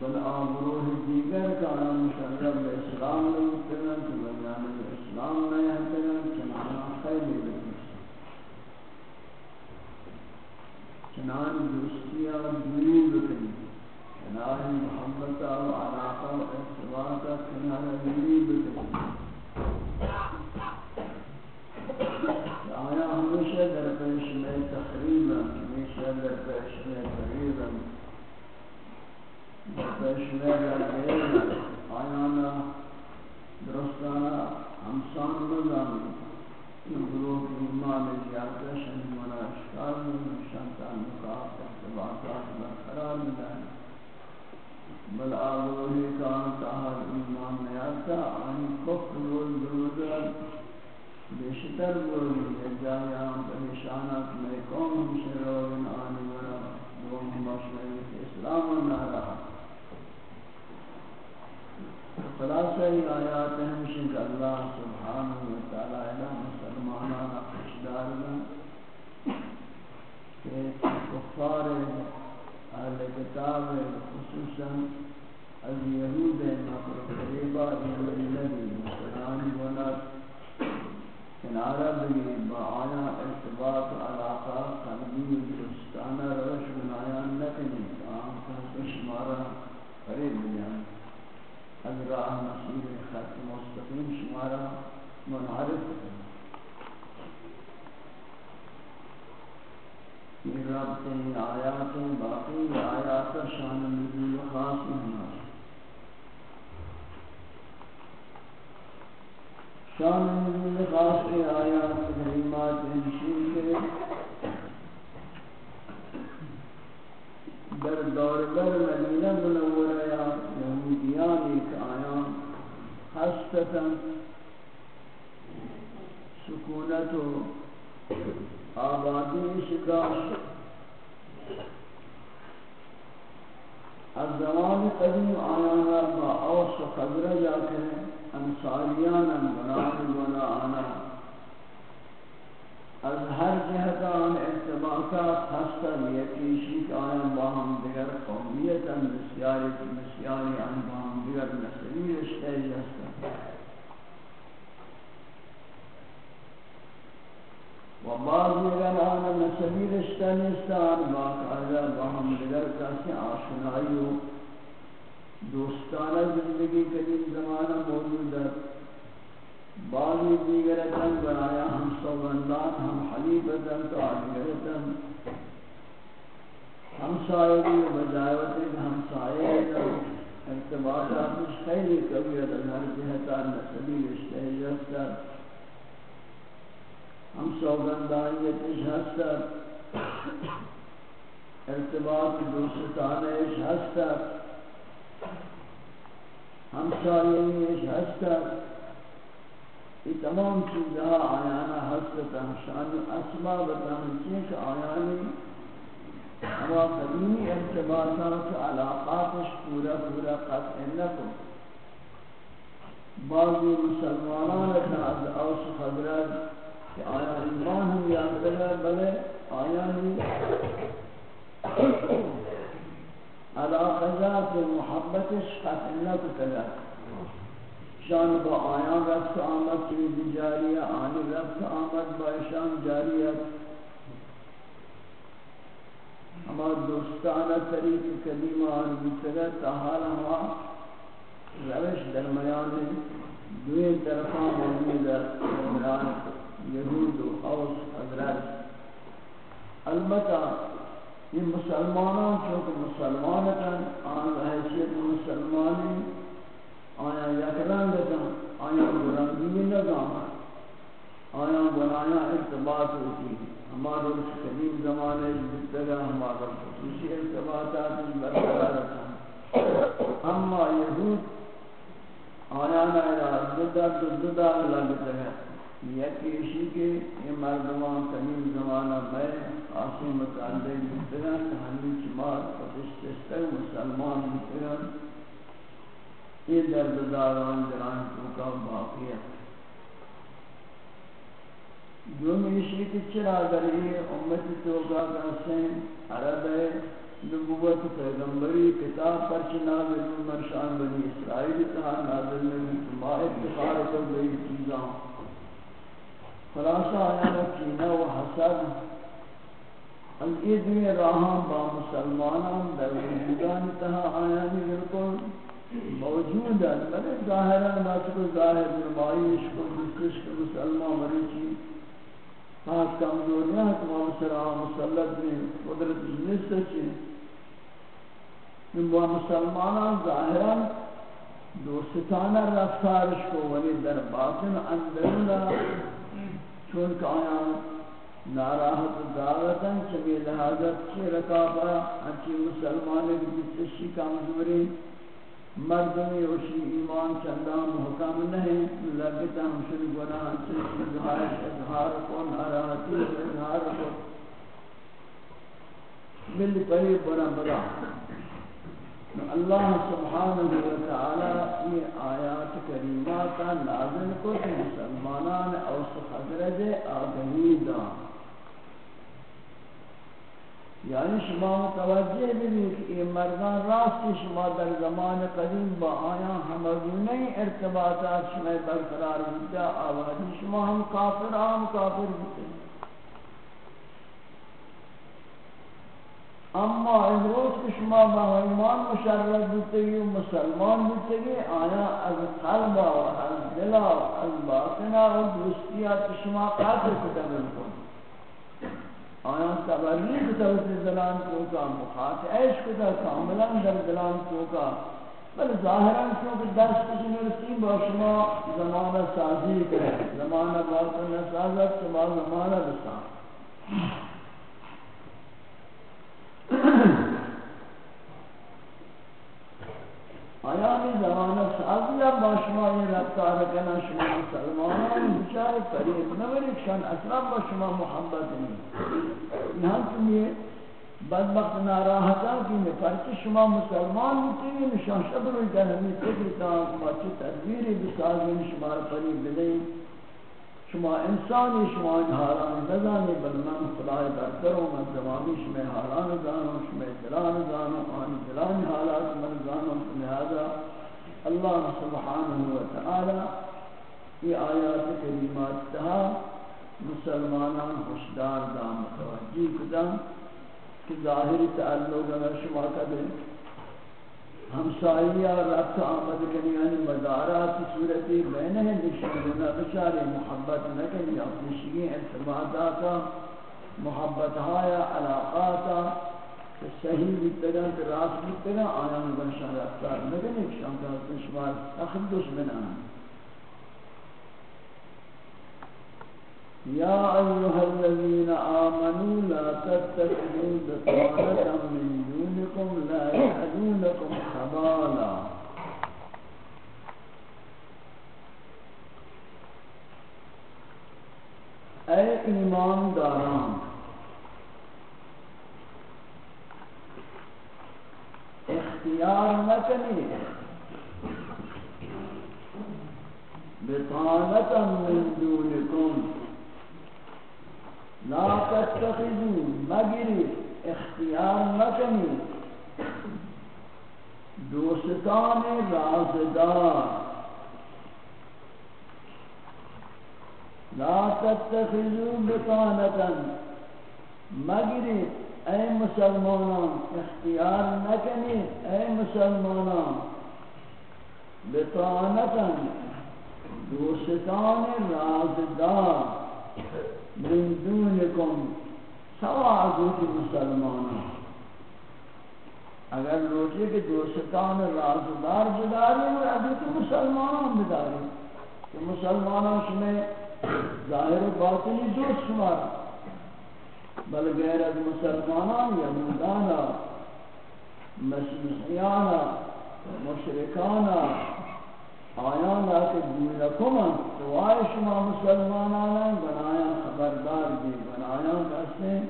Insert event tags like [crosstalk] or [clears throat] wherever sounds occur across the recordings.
بل آمروح دیگر کارا مشرب اسلام لگتنن تو بیان اسلام نہیں چنانا خیلی بکن چنان دوستیا دوری بکنی چنان محبتا و علاقہ و ارتباطا چنان دوری بکنی در پیش میں درستانا ہمسان مزانی گروہ ایمان زیادہ اشکار میں برقرار بل آگوہی ایمان نیاتا آنی کفر بیشتر بولی جایا پریشانات میں قوم روگن دوم اسلام خلاصہ ہی آیات ہمشہ کہ اللہ سبحانہ وتعالی مسلمانان خوشدار میں کہ کفار اہل کتاب خصوصا از یہود مقر قریبا یہودی مسلمان ونات کنارہ بھی با ارتباط، علاقہ قلبی دوستانہ، روش بنایا نکنی آم کا شمارہ قریب راہ مسیر خط مستقیم شمارہ منعرف یہ رابطے آیات باقی آیات شان نزول خاص نہیں شان نزول خاص کے آیات کریمات انشین کے در دور در مدینہ منورہ یا یہودیان ایک آیان خستتا سکونت و آبادی شکاش از زمان قدیم آیانا با اوس و قدر جاتے کریں انصاریانا بنان بنا آنا از ہر جہت آن ارتباطات ہستا یکیشی که کہ آیان باہم دیگر قومیتا بسیاری بسیاری آن باہم دیگر، نسلی رشتہ جستا و بعض دیگر آن نسلی رشتہ نیستا آن باقاعدہ باہم دیگر کسی آشنائی و دوستانہ زندگی قدیم زمانہ موجود ہے بعضی دیگر تن بنایا، ہم سوگندان ہم حلیبتن تو آدگرتن ہم سائری و بجائوتن ہم سائے سائرتن ارتباطات خیلی کبھی ادھر جہتا نسلی رشتہ جستا ہم سوگندانیتش ہستا ارتباط دوستانش ہستا ہم سائریش ہستا یہ تمام چیزہ آیانا حسد تنشان و اسمہ بتانے چیئے کہ آیانی ہوا قدیمی ارتباطات علاقاتش پورا پورا قطع لکن بعضی مسلمانان از اوس خبرات کہ آیان ایمان ہم یاد بلے بلے آیانی علاقہ ذات محبتش قطع لکن شان با آیان رفت آمد چیز جاریہ آنی رفت آمد، با شان جاریت ہما دوستانہ طریق کلیمہ آن بیتگا تحال ہوا روش درمیان دوین طرفان موجود درمیان یہود و اوس، حضرت. البتہ یہ مسلمانوں چونکہ مسلمان کن آن حیثیت مسلمانی آیا یک رنگ کن آیا برنگی نگام آیا بنایا ارتباط ہوتی ہمارے اس قدیم زمانے جتگا ہمارا خصوصی ارتباطات برقرار رکھا اما یہود آیا نا ددا ددا لگتا ہے یکی اسی کے یہ مردمان قدیم زمانہ میں آسی متعلق مستران تحمی چمار فتشتستر مسلمان مستران یہ درد داران جران توکا باقیت جو میں کی چرا در یہ امتی توکا کرسیں عرب ہے، نبوت پیغمبری، کتاب پر چنازل مرشان بنی اسرائیل تہا نازل میں ما اتخار کو گئی چیزاں۔ خلاصہ آیا کینہ و حسد۔ الگید میں راہاں با مسلمانان در وجودان تہا آیا بالکل موجود ہے بلے ظاہران بات کو ظاہر نمائش کو دستش کو مسلمان مریچی خاص کمزوریاں تمام سرعہ مسلط میں قدرت جنس سچے ان با مسلمانان ظاہران دوستانہ رفتارش کو ولی در باطن اندرنا چون کہ آیا ناراحت دعوتاں چمی لحاظت چی رکابا انچی مسلمانی جتشی کامزوری مردمی وشی ایمان چندان محکم نہیں لگتا ہمشن گناہ چیز اظہار اظہار کو ناراحتی اظہار کو مل قریب بنا بنا اللہ سبحانہ و تعالی یہ آیات کریمات نازل کو مسلمانان اوس خضرج آگہی دا یعنی شما متوجہ بھی کہ یہ مردان راست شما در زمان قدیم با آیا ہمگونی ارتباطات شما برقرار ہوتا آوازی شما ہم کافر آم کافر ہوتے ہیں اما امروز که شما با ایمان مشرف بودتگی و مسلمان بودتگی آیا از قلب و از دل و از باطن و دوستیات شما قطع کتب کن آیا تبری کتب دلان توکا مخاطعش کتب کاملا در دلان توکا بل ظاہرا چونکہ درس کسی نرسی با شما زمانہ سازی کرے۔ زمانہ باطن سازت شما زمانہ بسان آیا می زمانہ سازیا با یہ رفتار کنا شما مسلمانان بچار قریب نوری شان اصلا با محبت نہیں یہاں تمہیں بدبخت ناراحتا کی پرچ شما مسلمان ہوتی ہیں نشان شبر ہوئی کہ ہمیں فکر تا ما تدبیری بسازیں شما قریب بدیں شما انسانی شما این حالان نزانی بل من خدای برتر و من زمانی شما حالان زانو، شما دلان زانو، آن دلان حالات من زانو لہذا اللہ سبحانہ و تعالی یہ آیات کریمات تہا مسلمانان خوشدار دام متوجی کتا کہ ظاہری تعلق اگر شما کدے ہمسائیہ رفت آمد کنی یعنی مدارات صورتی بین ہے نشانونا بچارے محبت نکنی اپنی شیئے ارتباطاتا محبت ہایا علاقاتا صحیح بھی بیتگا کہ راست بیتگا آیان بنشان رفتار نکنی شان کا تشمار اخدش من آن يا أيها الذين آمنوا لا تتخذوا بطانة من دونكم لا يحدونكم خبالا. اے ایمان داران اختیار نکنی بطانة من دونكم لا تتخذوا مگری اختیار نکنی دوستان رازدار۔ لا تتخذوا بطانة مگرید اے مسلمانان، اختیار نکنید اے مسلمانان۔ بطانتا دوستان رازدار۔ من دونکم۔ سوا عزوت مسلمانان اگر روچے کہ دوستان رازدار بداری اور ابھی تو مسلمانان بداری کہ مسلمانان شمیں ظاہر و باطنی دوست شمار بل غیر از مسلمانان یا مدانا مسیحیانا مشرکانا آیان آیانا کہ دینکم سوائے شما مسلمان مسلمانانا بنایا خبردار دی بنایا کہتے ہیں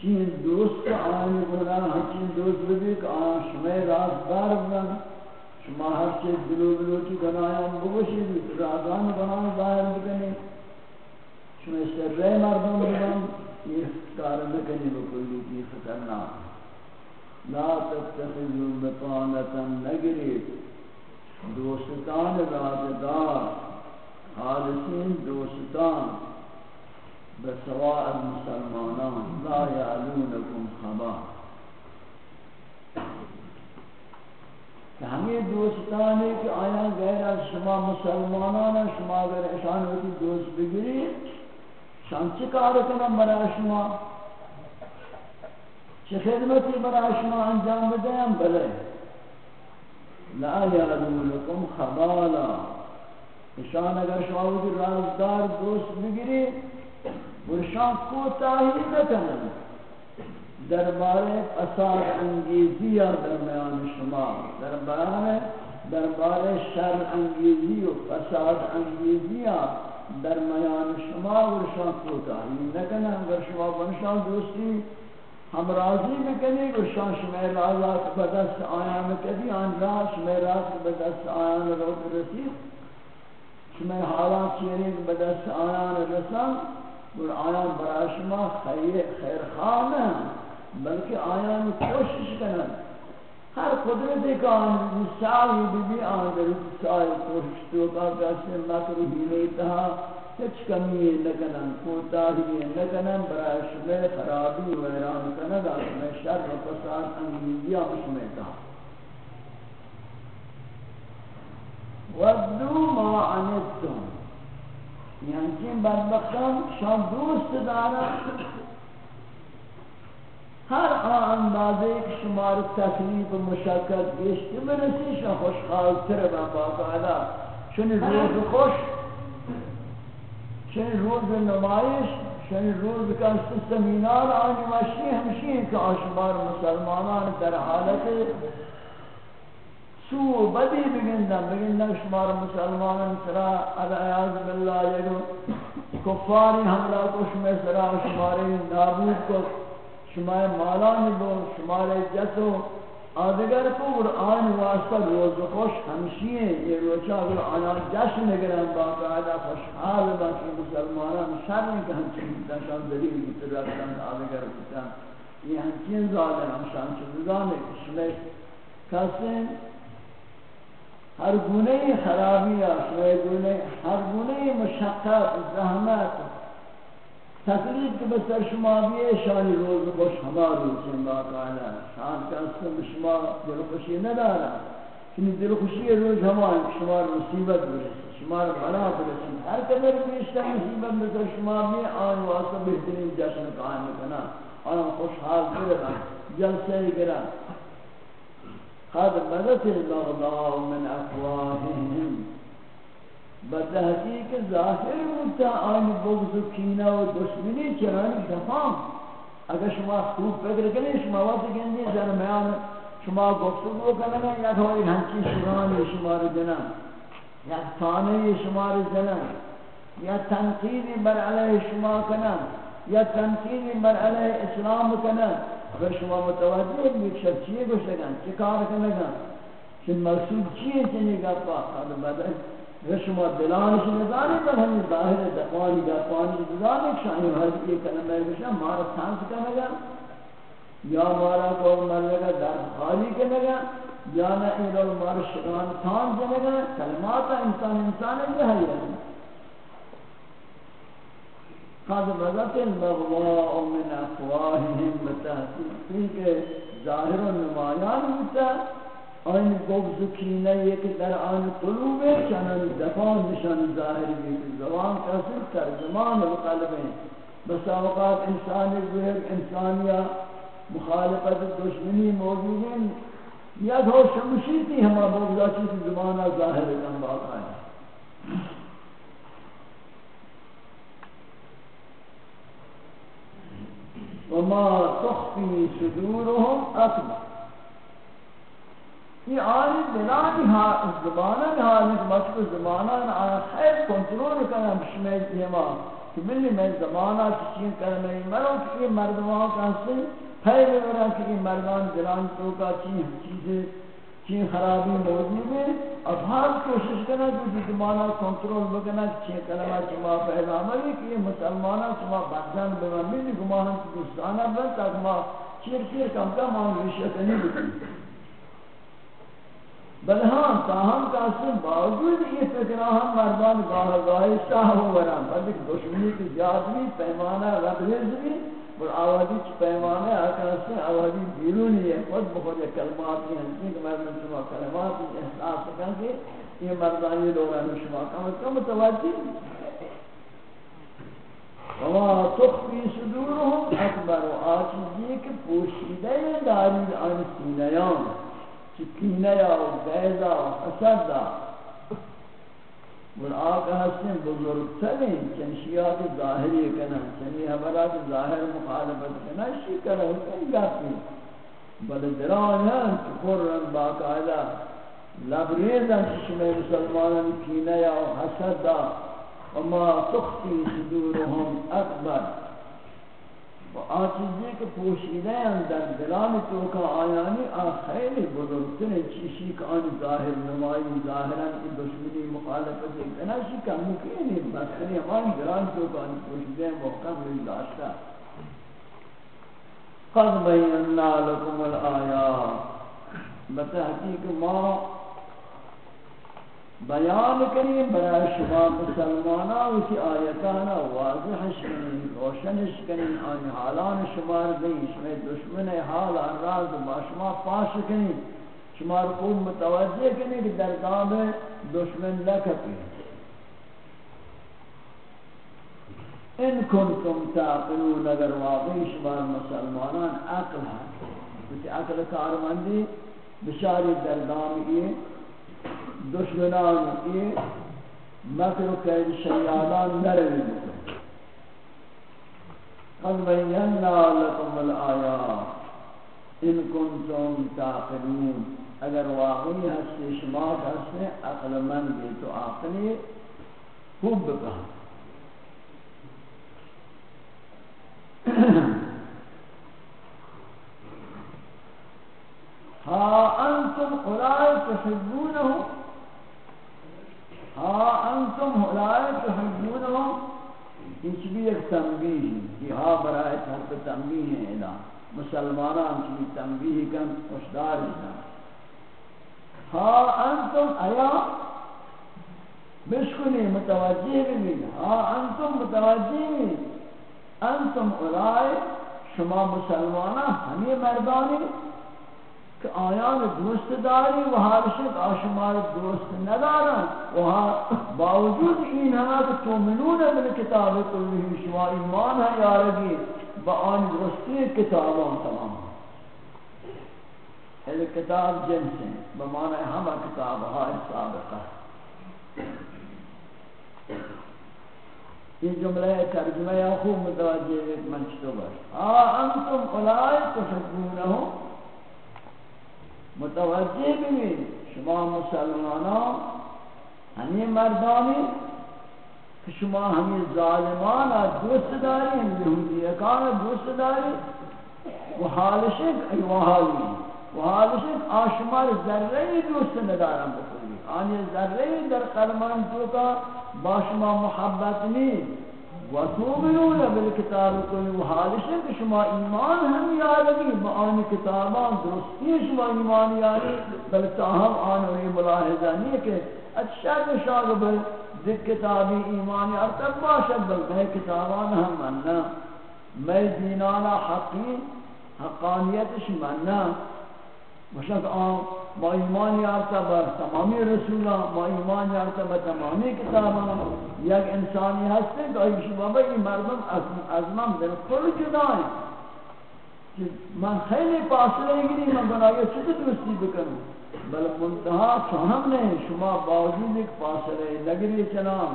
چین دوست آنی بنا ہچین دوست بھی کہ آن شمع رازدار بنا شما ہر چیز دلو دلو کی بنایا بگوشی بھی رازان بنا ظاہر بکنی شما سر رہ مردم بنا یہ کار نکنی بکلی کی فکرنا لا تتخذوا بطانتا نگرید. دوستان رازدار خالصین دوستان بسواء المسلمانان لا يعلونكم خبار ہمیں دوستان ہے کہ آیا غیر از شما مسلمانان شما اگر اشان ہوتی دوست بگیری شان چی کار کنم برای شما؟ چه خدمتی برای شما انجام بدیم؟ بلے۔ لا یعلونکم خبالا. اشان اگر شما ہوتی رازدار دوست بگیری ورشان کوتاہی نکنن. دربارے فساد انگیزی یا درمیان شما. دربارے دربارے شر انگیزی و فساد انگیزی یا درمیان شما ورشان کوتاہی نکنن. اگر شما دوستی ہم راضی بکنی ورشان شما رازات بدست آیان کدی آن راہ شما راز بدست آیان روت رسید۔ شما حالات چیرین بدست آیان رسان۔ اور آیان برای شما خیر خیر خواہ بلکہ آیان کوشش کنن۔ ہر قدرت ایک آن ساوی بی بی آن در سائی کوشش تو کا کسی مکر ہیلے تہا کچھ کمی نکنن کوتاہی نکنن برای شما خرابی و ایران کنن آسمیں شر و فساد انگیزی آسمیں تہا ودو ما عنتم۔ یعنی بدبختان شان دوست دارن هر آن اندازه که شمار تکلیف و مشکل گشتی برسی شان خوشحال تر با باقاعده چون روز خوش چون روز نمایش چون روز که سمینار آنی مشی همشی که آشمار مسلمانان در حالت سو بدی بگندن بگندن شمار مسلمان سرا العیاض باللہ یکو کفاری حملہ کو شمار سرا، شمار نابود کو شمار مالان بو، شمار جسو آدگر کو قرآن واسطہ روز خوش ہمشی ہیں یہ روچا اگر آنا جشن نگرن باقاعدہ خوشحال باقی مسلمانان شر نہیں کہ ہم چیز شان دلیل کی طرح آدگر کتن یہ ہم چین ظالم ہم شان چیزانے شمار کسیں ہر گنے خرابی ہے ہر گنے مشقت زحمت تکلیف کے بسر شما بھی ہے شانی روز خوش ہماری سن باقاعدہ شان کا سن شما دل خوشی ندارا کہ دل خوشی روز ہماری شما مصیبت برسی شما بلا برسی ہر قدر بیشتر مصیبت بسر شما بھی آن واسطہ بہترین جشن قائم کنا آن خوشحال کرنا جلسے کرنا قد بدت البغضاء من افواههم. بتحقیق ظاهر ہوتا آن بغض و کینہ و دشمنی چرانی دفام اگر شما خوب فکر کنی شما وقت گندی درمیان شما گفتگو کنن، یا تو ہنچی شرانی شما رو جنن یا تانه شما رو جنن یا تنقیدی بر علیه شما کنن، یا تنقیدی بر علیه اسلام کنن. اگر شما متوجه بید شب چیه گوشتگن چه کار کنگن چه مقصود چیه چنی گفا حال بدن. اگر شما دلانش ندانی بل ہمیں ظاہر دقوانی گفانی دلانی شانی حضی یہ کلمہ گوشتگن مارا سانس کا کنگن یا مارا کو مرلگا در خالی کے لگا یا نہ ایرول مار شگان تھان جنگا کلمات انسان انسان جہل ہے۔ قد بدت البغضاء من افواههم بتحقیق کہ ظاہر و نمایان ہوتا آئین بغض کینہ یہ کہ در آن قلوب چنن دفان نشان ظاہر بھی زبان کسی ترجمان القلب ہیں بس اوقات انسانی گوئر انسانیہ مخالفت دشمنی موجود ہیں یا دو شمشی تھی ہما بغضا چیز زبانہ ظاہر کن باقا ہے وما تخفي صدورهم اكبر یہ آئی بلانی زبانہ حالت مشکل زبانہ آیا خیر، کنٹرول کرنا بشمیل دیما کہ ملی میں زبانہ چیزیں کرنا ہے مرو کہ یہ مردمان کا حسن پہلے ورہ کہ یہ مردمان دلان تو کا چیز چیزیں چین خرابی موجود ہے۔ اب حال کوشش کرنا کہ یہ زبانہ کنٹرول بکنا چین کلمہ چما پہلا عملی کہ یہ مسلمانہ چما بردان بنا ملی گماہن کی دوستانہ بن تاک ما چیر چیر کم کا مان رشت نہیں بکنی بل ہاں تاہم کا باوجود یہ فکرہ ہم مردان گاہ گاہی شاہ ہو ورہاں بلکہ دشمنی کی زیادوی پیمانہ رب رزوی اور آوازی چی پیمانہ آکر سے آوازی بیرونی ہے۔ خود بخود کلمات ہیں کہ مردان شما کلمات کی احساس کن کہ یہ مردانی لوگ ہیں شما کم از کم متوجہ وما تخفی صدورهم اکبر و آچیزی کہ پوشیدہ داری آن سینیان چکینہ یا بیضا حسد دا اور آقا حسن بزرگ ترین چنشیات ظاہری کنا، چنی حبرات ظاہر مخالفت کنا شی کرا حسن جاتی بل دران ہے کفر رن باقاعدہ لبریزن چشم مسلمانان کینہ یا حسد دا وما تخفی صدورهم اکبر. و آچیزی که پوشیده ہیں در دلان تو کا آیانی آن خیلی بزرگتر چیشی که آن ظاہر نمائی ظاہرا کی دشمنی مخالفت اکناشی کا مکین ہے بس کنی دلان تو کا آن پوشیده ہیں محکم مل داشتا قد بیننا لکم الآیات. بتحقیق ما بیان کریں برای شما مسلمانا اسی آیتانا واضحش کریں روشنش کریں آن حالان شمار دیں شما دشمن حال اراز با شما پاش کریں شما کو متوجہ کریں کہ در دام دشمن لکتی ان کنتم تعقلون، اگر واقعی شما مسلمانان عقل ہے کچھ عقل کارمندی، بشاری در دام یہ دشمنان کی مکر و قید شیادان نروی بکن. قد بینا لکم الآیات. ان کنتم تاقلون. اگر واقعی ہستی شما ہستی عقل من بھی تو عقلی خوب بکن [clears throat] ها انتم اولئک تحبونهم ہا انتم ہلائے تحبونہم، انچ بھی ایک تنبیہ کہ ہا برائے طرف تنبیہ ہے ادا مسلمانان کی تنبیہ کن خوشدار ہاں ہے ہا انتم ایا بشکنی متوجہ بھی ہا انتم متوجہ بھی انتم اولائے شما مسلمانان ہمیں مردانی کہ آیان دوست داری و حالشت آشمار دوست ندارن. و باوجود این ہنا کہ تومنون من کتاب کلی شما ایمان ہے یارگی با آن درستی کتابان تمام. ہے کتاب جنس ہیں بمعنی ہمہ کتاب ہائی سابقہ. یہ جملہ ترجمہ یا خوب متوجہ منشتو بر آ، انتم اولائے تحبونہم متوجه ببینید. شما مسلمانان همین مردانی که شما همین ظالمان دوست دارین ها دوست داریم و حالش حالشک ایوه حالی و حالشک آشمار ذره دوست ندارم بکنی آنی ذره در قلمان تو کا با شما محبت نیست. نہیں وَتُؤْمِنُونَ بِالْكِتَابِ كُلِّهِ حالش ہے کہ شما ایمان ہم یارگی بآن کتابان درستی شما ایمان یاری بل تاہم آن وی ملاحظہ نہیں ہے کہ اچھا شاگ بل ذک کتابی ایمان یارتا باشد بل میں کتابان ہم مننا میں دینانا حقی، حقانیتش مننا مشک آن با ایمان یارتا با تمامی رسولان با ایمان یارتا با تمامی کتابان یک انسانی هسته که آیش بابا این مردم از من بالکل جدای. من خیلی فاصله گیری من بنایه چطور دوستی بکنم؟ بل منتها چهم نہیں شما باوجود ایک فاصله لگری چنان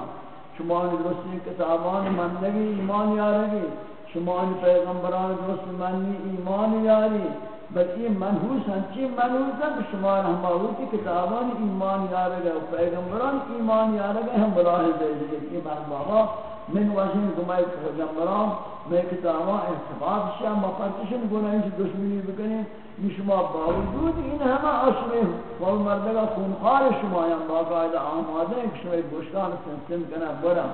شما درستی کتابان من لگی، ایمان یارگی شما پیغمبران درست منی ایمان یاری. بل این منحوس ہیں، چی منحوس ہیں؟ کہ شما رحماوتی کتابان ایمان یارگا و پیغمبران ایمان یارگا ہم ملاحظ دے لیے کہ من بابا من وجہ گمائی پیغمبران، میں کتابان احتفاظ شاہ مقرچشن گناہی سے دشمنی بکنی، یہ شما باوجود این همه عشر فال مردگا خونخوار شما یا باقاعدہ آماده ہیں کہ شما ایک گوشتان سنسن کنا برم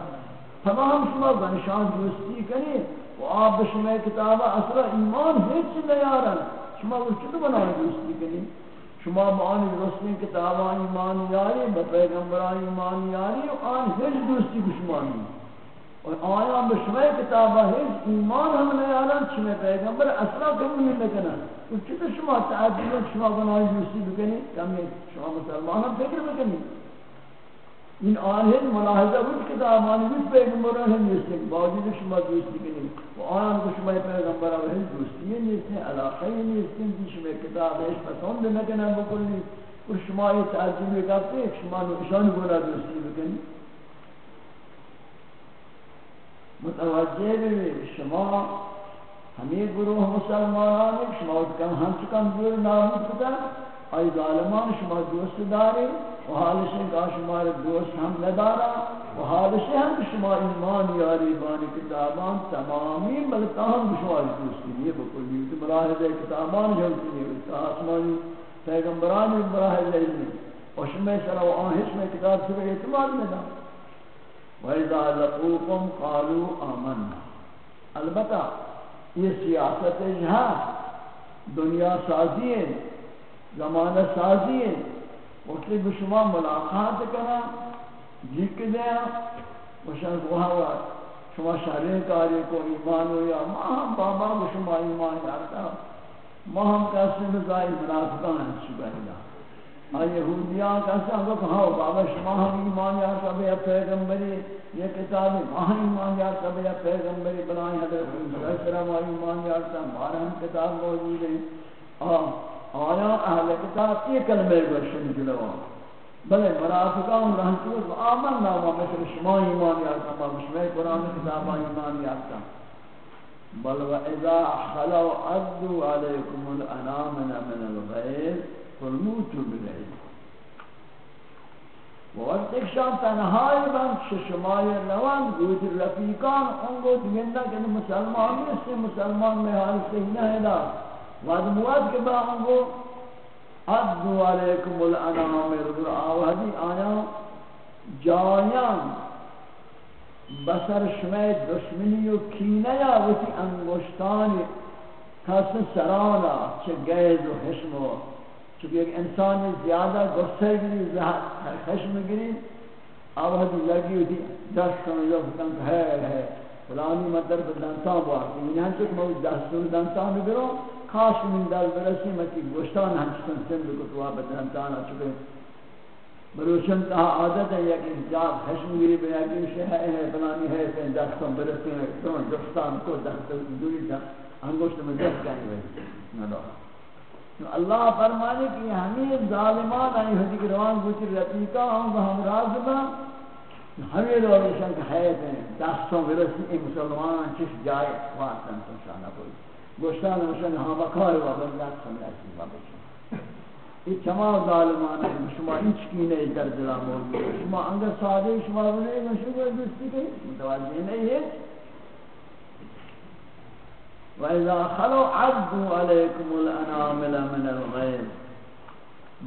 تمام شما بنشان دوستی کنی، و آب شما کتابہ اصلا ایمان ہیچ نیارن۔ شما وچ تو بنا دوستی کنی شما مان رسول کتابان ایمان یاری با پیغمبر پیغمبران ایمان یاری و آن هیچ دوستی بشمانی اور آیا بشمع کتابا هیچ ایمان ہم نہیں آلان چمہ پیغمبر اصلا کم نہیں لکنا تو شما تعدیل شما بنا دوستی بکنی کمی شما مسلمان ہم فکر بکنی این آنهن ملاحظه بود که دامانی بود پیغمبران هم نیستیم باوجود شما دوستی کنیم. و آن که شما پیغمبران هم دوستی نیستیم علاقه نیستیم که شما کتابش پسند نکنن بکنیم و شما یه تعجیب کرده که شما نشان گناه دوستی بکنیم متوجه ببینید، شما همه گروه مسلمانان، شما کم هم چکم دور نابود کدن ای ظالمان شما دوست داری، و حالش ہے کہ شما دوست ہم ندارا، و حالش ہم شما ایمان یاری بانی کتابان تمامی بلکہ ہم شما دوستی نہیں بکلی تو ملاحظہ کتابان جلتی نہیں آسمانی پیغمبران ملاحظہ نہیں و شما سر و آہش میں کتاب سے اعتماد ندا. وَإِذَا لَقُوكُمْ قَالُوا آمَنَّا. البتہ یہ سیاست جہاں دنیا سازی ہے زمانہ سازی ہے۔ وقتی به شما ملاقات کنم جیک دیا وشان گوها شما شهرین کاری کو ایمان و یا ما هم بابا به شما ایمان یارتا ما هم کسی بزای منافقان ہیں شبهینا آئی یہودیان کسی ہم کو ہاں بابا شما هم ایمان یارتا بیا پیغمبری یہ کتابی، ما هم ایمان یارتا بیا پیغمبری بنائی حضرت علیہ السلام ایمان یارتا ہمارا ہم کتاب موجود ہے۔ آیا اہل کتاب یہ کلمہ گوشن جلوہ بلے منافقان رہنچو کہ آمن ناما مثل شما ایمان یارتا ما شما قرآن کتابا ایمان یارتا بل و اذا خلو عدو علیکم الانامن من الغیر فالموتو بالعید وقت ایک شان تنہائی بند ششمای روان گوت رفیقان ان انگو دگندہ کہ مسلمان میں سے مسلمان میں حال صحیح نہ ہے واد مواد کے با ہم کو ادو علیکم الانام رضو آوہدی آیا جایان بسر شمی دشمنی و کینه یا وسی انگوشتان کس سرانا چه گیز و حشم و چون یک انسان زیادہ غصه گری خشم گری آوہدی لگی و دی دست کنو یا فتن ہے ہے، فلانی مطلب دانتان بوارد یعنی ہم چک موز دستور دانتان بگرو کاش من دل برسی متی گوشتان ہنچتن سند کو تو بدن تانا چکے۔ بروشن تا عادت ہے کہ جاب خشم گیری بنا کہ شہ ہے بنانی ہے کہ دستوں برسی ہے، تو گوشتان کو دست دوری دا انگوشت میں دست کہیں گے نہ اللہ فرمانے کہ ہمیں ظالمان آئی ہوتی کہ روان گوچی رفیقہ ہم ہم راز با ہمیں روشن کہ ہے دستوں برسی مسلمان، چش جائے واسطن تو شانہ کوئی۔ گوشتان مشن ها مکار و بندت سمیتی و بچن این تمام ظالمان ہیں شما هیچ کینه در دل موجود شما انگر ساده شما بنے شما دوستی کے متوجہ نہیں ہے وَإِذَا خَلَوْا عَدُّوا عَلَيْكُمُ الْأَنَامِلَ مِنَ الْغَيْرِ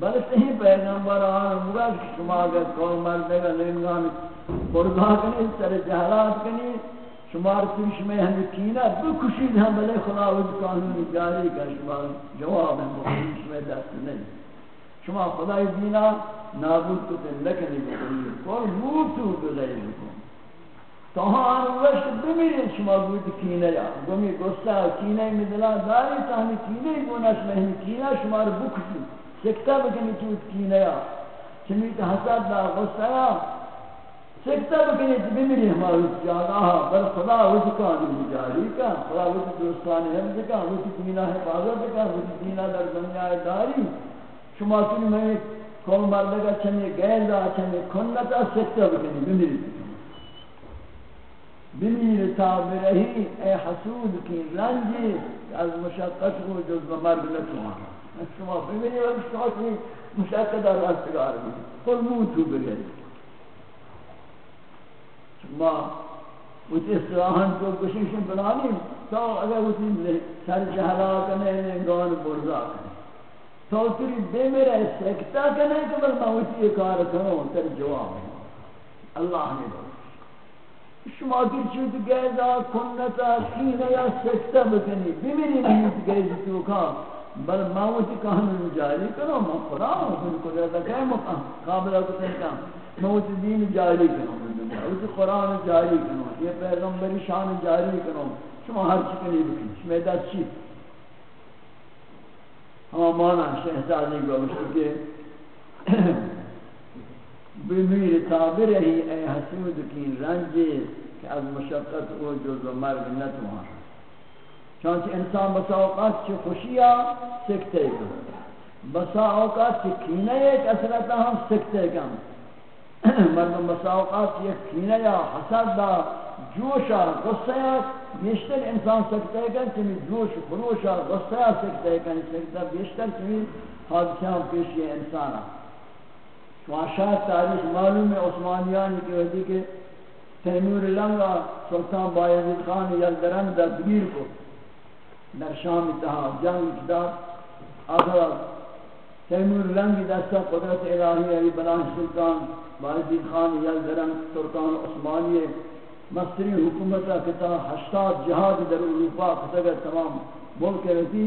بل صحیح پیغمبر آن مرد شما اگر قوم مردے گا لنگان برگا کنی سر جہلات کنی شمار پیش میں ہمیں کینا بکشید ہم بلے خداوند قانون جاری کا شمار جواب ہم بکشید میں دست نہیں۔ شما خدای دینا نابود کو تن لکنی بکنی کل موتو بغیر بکن۔ تاہاں آن وشت بمیرین شما بود کینه یا گمی گستا کینه می دلا داری تاہمی کینه گونش میں ہمیں کینا شما رو بکشید۔ سکتا بکنی چود کینه یا، چمیت حسد دا غستا یا۔ سکتا بکنی تو جی بمیری ہماری جاگاہ بل خدا وجہ کانی جاری کا، خدا وجہ دوستان حمد کا، وجہ دینہ حفاظت کا، وجہ دینہ در دنیا داری۔ شما کنی میں کون مردگا چمی گیل دا چمی کنتا سکتا بکنی بمیری بمیر تا برہی اے حسود کی رنجی از مشقت کو جز بمرگ نتوان شما بمیری وقت شما کنی مشقت در رستگار بھی۔ قل موتو برہی ما اسی اصلاحاً تو کشیشن بنانی تو اگر اسی سر جہلا کنے نگان برزا کنے۔ تو تری بے میرے سکتا کنے کہ بل میں اسی کار کروں، تر جواب ہے۔ اللہ نے دو شما کی چود گیزا کنتا کینہ یا سکتا بکنی بمیری نیت گیز جی تو کا بل موت قانون جاری کرو میں قرآن ہوں قدرت ہے مقام قابل کو موت دین جاری کرو کنو اس قرآن جاری کنو یہ پیغمبری شان جاری کنو شما ہر چکنی بکنی شما دست چی؟ ہم مانا شہزادی گوشت کے [clears throat] بمیر تابر ہی اے حسود کی رنجی کہ از مشقت او جز و مرگ نتوان چانچہ انسان بسا اوقات چی خوشیا سکتے گا بسا اوقات چی کینے ایک اثرتا ہم سکتے گا مردم مساوقات یک کینه یا حسد دا جوشا غصه بیشتر انسان سکتے کن چمی جوش خروشا غصه سکتے کن سکتا بیشتر چمی حادثیان پیشی انسانا شما شاید تاریخ معلوم ہے عثمانیانی کی وجہ کہ تیمور لنگا سلطان بایزید خان یلدرن دستگیر کو در شام اتحا جنگ کتاب آخر تیمور لنگی دستا قدرت الہی علی بلان سلطان باجید خان یلدرم ترکان عثمانی، مصری حکومت کتا ہشتاد جہاد در اروپا کتا تمام ملک رسی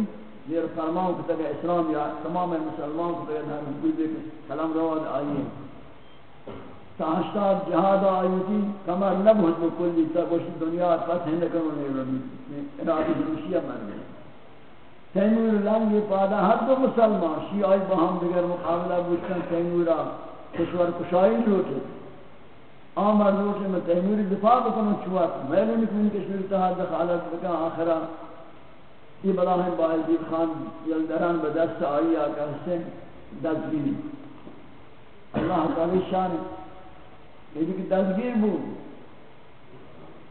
زیر فرمان کتا اسلام یا تمام مسلمان کتا در حکومت کلام رواد آئیے۔ تا ہشتاد جہاد آئی تھی کمر نبہت بکلی تا گوشت دنیا فتح نکنو نیرمی ارادی روشیہ مر گئے تیمور لنگ پادا ہر دو مسلمان شیعی بہم دیگر مقابلہ بوشتن تیمورہ کشور کشائی لوٹے آمر لوٹے میں تیموری دفاع بکنو چوات میں نے نکمین کشور اتحاد دخالت بکن آخرا یہ بلا ہے باعزید خان یلدران بدست آئی آکا حسین دزگیری۔ اللہ تعالی شان یہ کہ دزگیر بود۔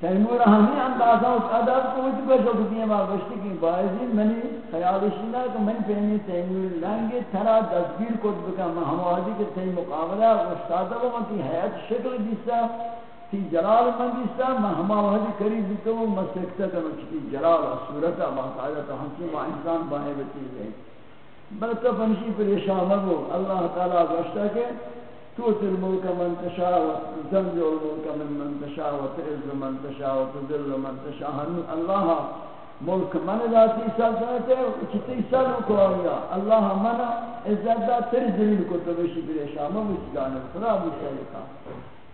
تیمور ہمیں اندازہ اس ادب کو وجہ کو جو دیئے ماں گوشتی کی باعثی منی خیال شنہ کہ من پہنی تیمور لنگے ترا دستگیر کو بکا میں ہموازی کے تی مقابلہ استادہ وہ کی حیات شکل دیستا تی جلال من دیستا میں ہموازی قریب دیتا ہوں، میں سکتا کنو چکی جلال صورتا باقاعدہ ہم سے وہ انسان باہیں بچیز ہے بلکہ فنشی پر یہ شامل ہو، اللہ تعالیٰ گوشتا کہ تؤتي الملك من تشاء وتنزع الملك من من تشاء وتعز من تشاء وتذل من تشاء الله ملک من ذاتی سلطنت ہے چتی سلو کو آیا اللہ منا عزت دا تر ذلیل کو تو بشی بر شام و جان خدا مشالکا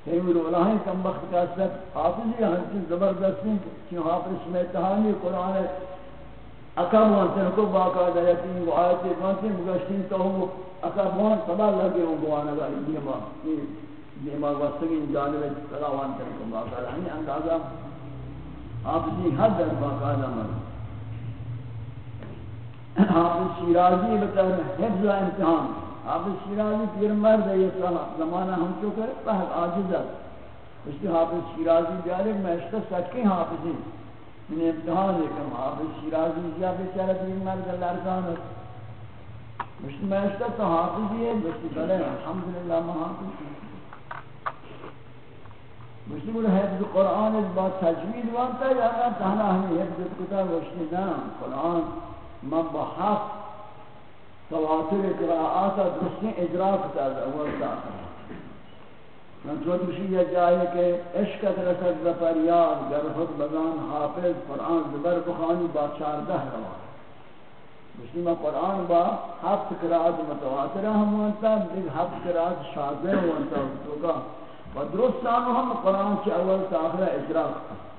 تیمور اللہ کم وقت کا سب حافظی ہن زبردست ہیں کہ حافظ میں تہانی قران اکم وانتن کو باقا دایتی و آیت وانتن مگشتین تو ہم اکم وان سبا لگے ہوں گوانا گا دیما. دیما وستگین جانب سلا وانتن کو باقا. دایتی اندازہ حافظی حد در باقا دامن حافظ شیرازی بطور حفظ و امتحان. حافظ شیرازی پیر مرد ہے، یہ زمانہ ہم چکر پہت آجزت اس کے حافظ شیرازی بیارے میں اشتہ سکی حافظی من امتحان لیکن حافظ شیرازی یا بیچارہ دین مرد لرزان ہے۔ مشت میشتہ تو حافظی ہے مشت بلے الحمدللہ ما حافظ مشت بلے حفظ قرآن اس بات تجوید وانتا ہے، یا تہنا ہمیں حفظ کتاب وشتی نام قرآن من بحق تواتر قراءات درستی اجراء کتاب، اول تاخر چون مشی یہ جائے کہ عشقت رسد بپریاد گر خود بزان حافظ قرآن زبر بخانی با چاردہ روا۔ مشی میں قرآن با ہفت قرآن متواترہ ہم وانتا، دیکھ ہفت قرآت شاذہ وانتا۔ تو و درست آنو ہم قرآن چی اول تاخرہ اجراق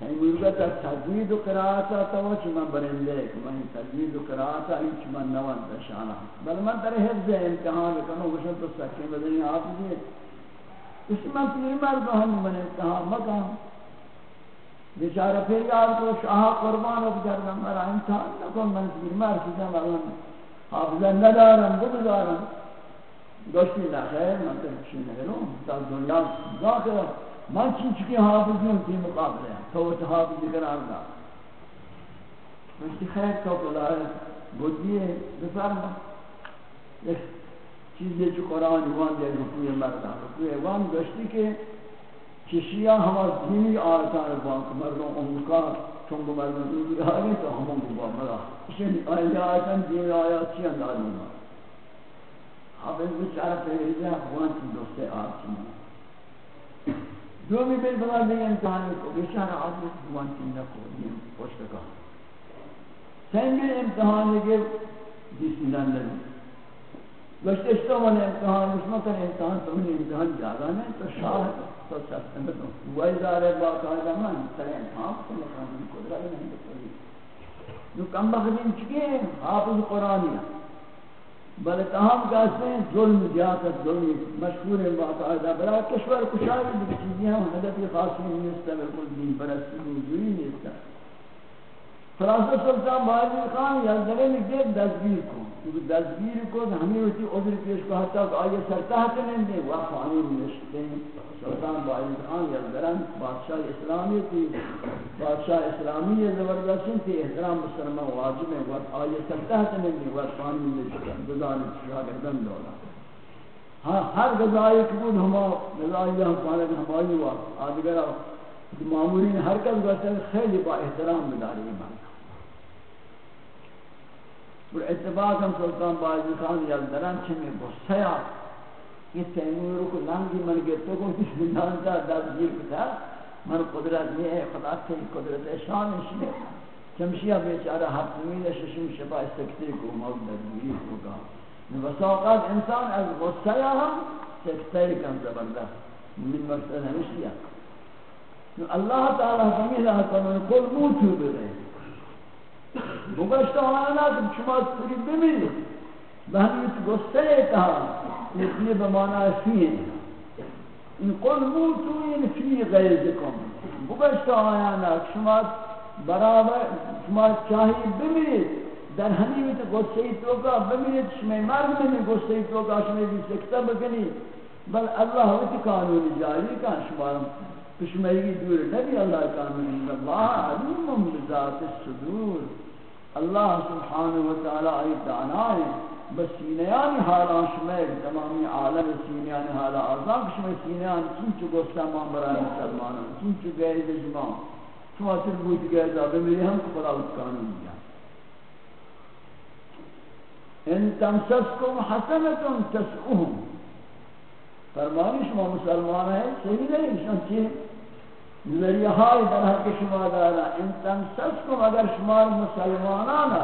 تھا این مرگت تجوید و قرآتا تا وہ چی برندے کہ من تجوید و قرآتا این چی من نوان دشانا بل من در حفظ امتحان کنو گوشن تو سکے بدنی آپ دیئے اس من پیر مرد ہم من امتحان مکان۔ بیچارہ پھر یاد کو شاہ قربان اب کردم مرا، امتحان نکن من پیر مرد کدام اگر حافظہ ندارم بگذارم گوشتی نخیر من تو چی نگروں تا دنیا داخل من چی چکی حافظ ہوں تی مقابلے ہیں تو وہ حافظ قرار دا گوشتی خیر تو بلائے بودی ہے بفرما ایک چیز یہ جو قرآن وان دے رکوع مردہ رکوع وان گوشتی کہ چشیاں ہما دینی آیتان بانک مردوں امکا چونگو مردوں دینی آئیں تو ہمون کو با مرا اسی آیتان دینی آیات چی اندار مردوں حافظ بچارہ پہلے اخوان کی دوستے آپ چیزیں جو بھی بل بلا دیں امتحان کو بیچارہ حافظ اخوان کی نکو دیم پوشت کا سنگل امتحان کے جس نان لگی گشتشتہ وانا امتحان اس مکر امتحان تو انہیں امتحان جاگا نہیں تو شاہ تو سستے میں تو وہی دارے باقاعدہ من سرے امتحان کو مقام قدرہ نہیں بکلی جو کم بخدین چکے ہیں حافظ قرآنیہ بلکہ ہم کہتے ہیں، ظلم جاکت ظلمی مشہور باقاعدہ برای کشور کشاری بھی چیزیں ہم حدثی خاصی نہیں ہے بالکل دین پرستی موجودی نہیں ہے فرانسہ سلطان باہر خان یا ذرے میں دستگیر کو کیونکہ دستگیر کو ہمیں ہوتی عذر پیش کو حتی کہ آئیے سرطاحت نہیں دیں وہ فانی نشتے ہیں سلطان باہر خان یا ذرے بادشاہ اسلامی تھی بادشاہ اسلامی زبردستی تھی احترام مسلمان واجب ہے وہ آئیے سرطاحت نہیں دیں وہ فانی نشتے ہیں گزار شاگردن دولا ہاں ہر غذائی کبود ہما غذائی ہم پانے ہماری ہوا آدھگرہ معمولین حرکت کرتے ہیں خیلی با احترام بداری ایمان بر اتفاق ہم سلطان باجی خان یلدران چمی بسیا یہ تیمور کو لنگی من گرتو کو کس بندان تا دست گیر کتا من قدرت نہیں ہے خدا تی قدرت شان شنے چمشیہ بیچارہ ہفت میل ششم شبا سکتے کو موت دستگیری کو گا وساقات انسان از غصہ ہم سکتے کم زبردست من مقصد ہمشیہ اللہ تعالی ہمیں رہا کرنے کل موتو بگئے مگشت آنا تم شما سوری بمیری بہمیت گستے کہا یہ یہ بمانا فی ان قل موتو ان فی غیزکم غیظکم مگشت آنا شما برابر شما چاہی بمیرید در حمیت گستے تو کا بمیرید شما مرد میں گستے تو کا شما بھی سکتا بکنی بل اللہ ہوتی قانون جاری کا شما کشمیری دور نبی اللہ قانون اللہ علیم بذات الصدور۔ اللہ سبحانہ وتعالی ای دانا ہے۔ بس سینیان حالا شمیر تمامی عالم سینیان حالا آزان شمیر سینیان چین چو گفتا ما برای مسلمانان چین چو گئے دجما شما تر بود گئے دا بمیری ہم کو خدا اس دیا۔ ان تمسسکم حسنتم تسعوهم فرمانی شما مسلمان ہیں، صحیح نہیں شما چین ذریعہ ہائی در حق شما دارا ان تنسسکم اگر شما مسلمانانا،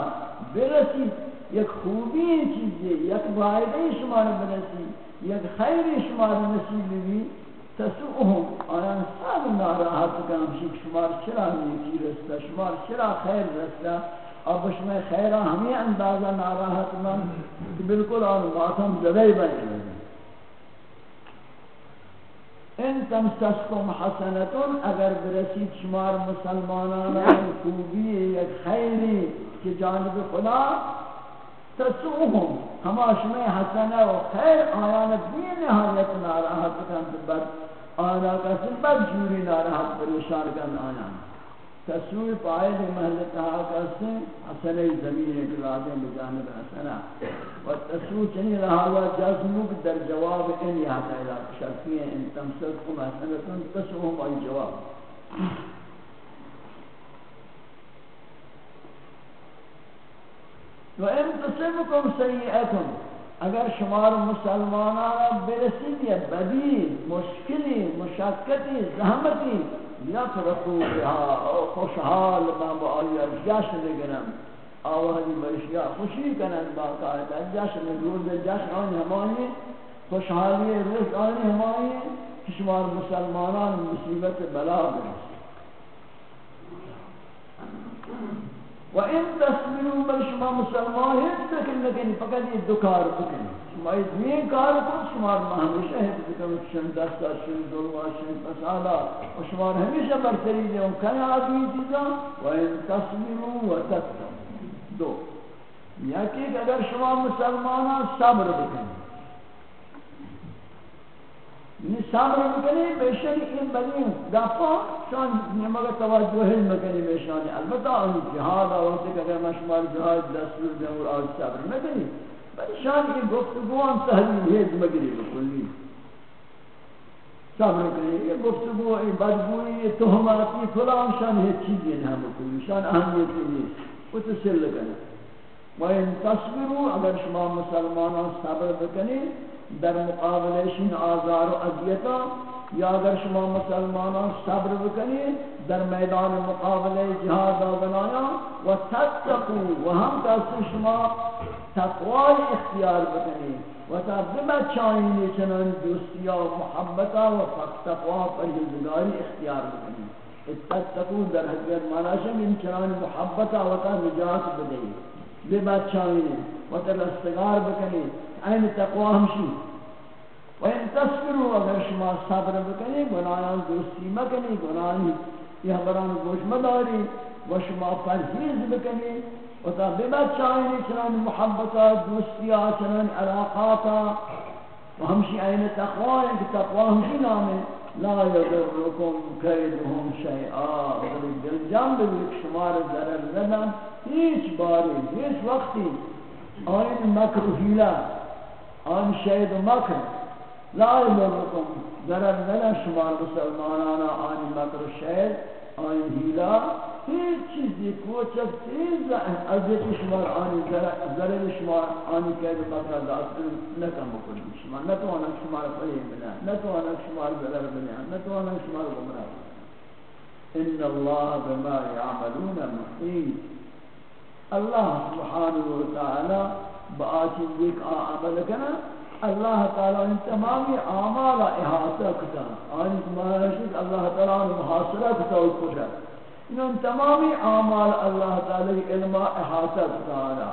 برسی یک خوبی چیزی یک فائدہ شما برسی، یک خیر شما نصیب بھی تسوهم آیان سب ناراحت کنم شک شما چرا نیکی رستا شما چرا خیر رستا اب شما خیرہ ہمیں اندازہ ناراحت من بالکل آن ماتم زدائی بنی ان تمسسکم حسنتون، اگر برسید شمار مسلمانان خوبی یک خیری که جانب خدا، تسوهم. ہما شما حسنه و خیر آیان بی نهایت ناراحت کند بد آنا کسی بد جوری ناراحت پریشان کند آیان تسوی پائے دے محل کہا کرتے حسنہ زمین اقلادیں بجانب حسنہ و تسوی چنی رہا ہوا جزمک در جواب ان یہاں تیلا شرطی ہیں ان تمسکم حسنتن تسوہم ای جواب؟ و ان تصبکم سیئتن اگر شمار مسلمانان برسید یا بدی، مشکلی مشکتی زحمتی یفرقو بها، خوشحال ما با آیا، جشن بگنم آوازی برشیا خوشی کنند باقاعدہ جشن روز، جشن آنی ہمانی خوشحالی روز آنی ہمانی شمار مسلمانان مصیبت بلا برس و این تصویروں بل شما مسلمان ہیت بکن لیکن فقط یہ دو کار بکن شما یہ کار کن شما ہمیشہ ہیت بکن شن دستا شن دلوا شن فسالا و شما ہمیشہ برتری دے ان کن آدمی چیزا و این تصویروں و تتم دو یا کہ اگر شما مسلمان صبر بکن صبر مکنی بیشن این بدین گفا شان نمگا توجہ مکنی بیشانی البتہ ان جہاد آواتے کہ اگر مشمار جہاد دستور دیں اور آج صبر مکنی بلی شان کی گفتگوان تحلیل ہیز مگری بکلی صبر مکنی یہ گفتگو یہ بدگوئی یہ تہماتی فلان شان ہے چیزی نہیں بکلی شان اہمیتی نہیں وہ تسل لگنا وَإِن تَصْبِرُوا اگر شما مسلمانان صبر بکنی در مقابلشین آزار و اذیتا، یا اگر شما مسلمانان صبر بکنید، در میدان مقابله جهاد و بنایا، و تتقو، و هم کسی شما تقوای اختیار بکنید. و تا ببچائینی چنان دوستی و محبتا و تقوا پرهیزگاری اختیار بکنید. تتقو در حضرت مناشم این چنان محبتا و تا نجات بدهی بدهید ببچائینی و تا رستگار بکنید این تقوا ہمشی و این تصبرو اگر شما صبر بکنی گناہان درستی مکنی گناہی یہ بران گوش مداری و شما پرہیز بکنی و تا ببت چاہینی چنان محبتا دوستیا چنان علاقاتا۔ و ہمشی این تقوا ہے کہ تقوا ہمشی نامے۔ لا یضرکم کیدهم شیئا. اگر دل جان بگوی شمار ضرر ندن هیچ باری، هیچ وقتی. آئین مکر و حیلہ. آن شید و مکر. لا یلرکم ضرر ندن شمار مسلمانان آن مکر و شید آن حیلا هیچ چیزی کوچک چیز عزیت شمار آن ضرر شمار آن کید و مکر داستر نکم بکنی شمار. نتوانا شمار فہیم بنا نتوانا شمار ضرر بنا نتوانا شمار گمراہ ان اللہ بما يعملون محیط. اللہ سبحانہ وتعالی بآچین دیکھ عمل کنا اللہ تعالی ان تمامی اعمال احاطہ کرتا کتا آنی کمارشت اللہ تعالی نے محاصرہ کتا و قدرت ان تمامی اعمال اللہ تعالی علم احاطہ کتا آنا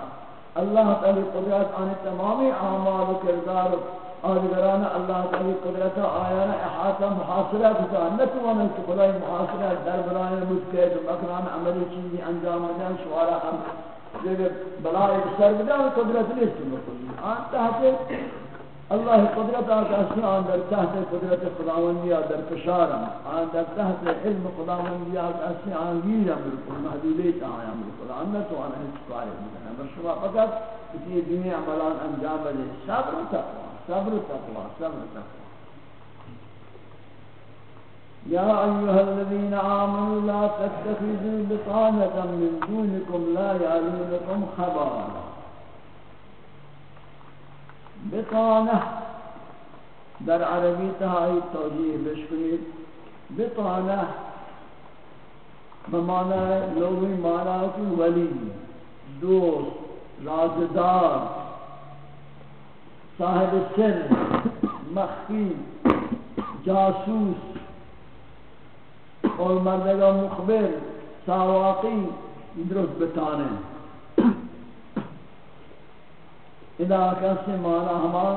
اللہ تعالی قدرت آنی تمامی اعمال و کردار آدگران اللہ تعالی قدرت آیانا احاطہ محاصرہ کتا نتوانا کہ خدای محاصرہ در برائن مدکید مکران، عملی چیزی انجام دن شوارا ہم۔ جب بلائے سر بدا قدرت نیست مکلی آن تحت اللہ قدرت آتا اسی آن در تحت قدرت خداوندی در کشارم آن در تحت علم خداوندی آتا اسی آن گیرم بالکل محدودیت آیا بالکل آن نتو آن ہیچ کاری بکنم بر شما فقط اسی دنیا عملان انجام بده. صبر تقوی صبر تقوی صبر تقوی يا أيها الذين آمنوا لا تتخذوا بطانة من دونكم لا يعلونكم خبارا بطانة در عربی تهایی توجیه بشکنید. بطانة بمعنى لغوی معنی کی ولی، دوست، رازدار، صاحب سر، مخفی، جاسوس اور مردگا مخبر ساواقی درست بتانے ادا کسی مانا ہما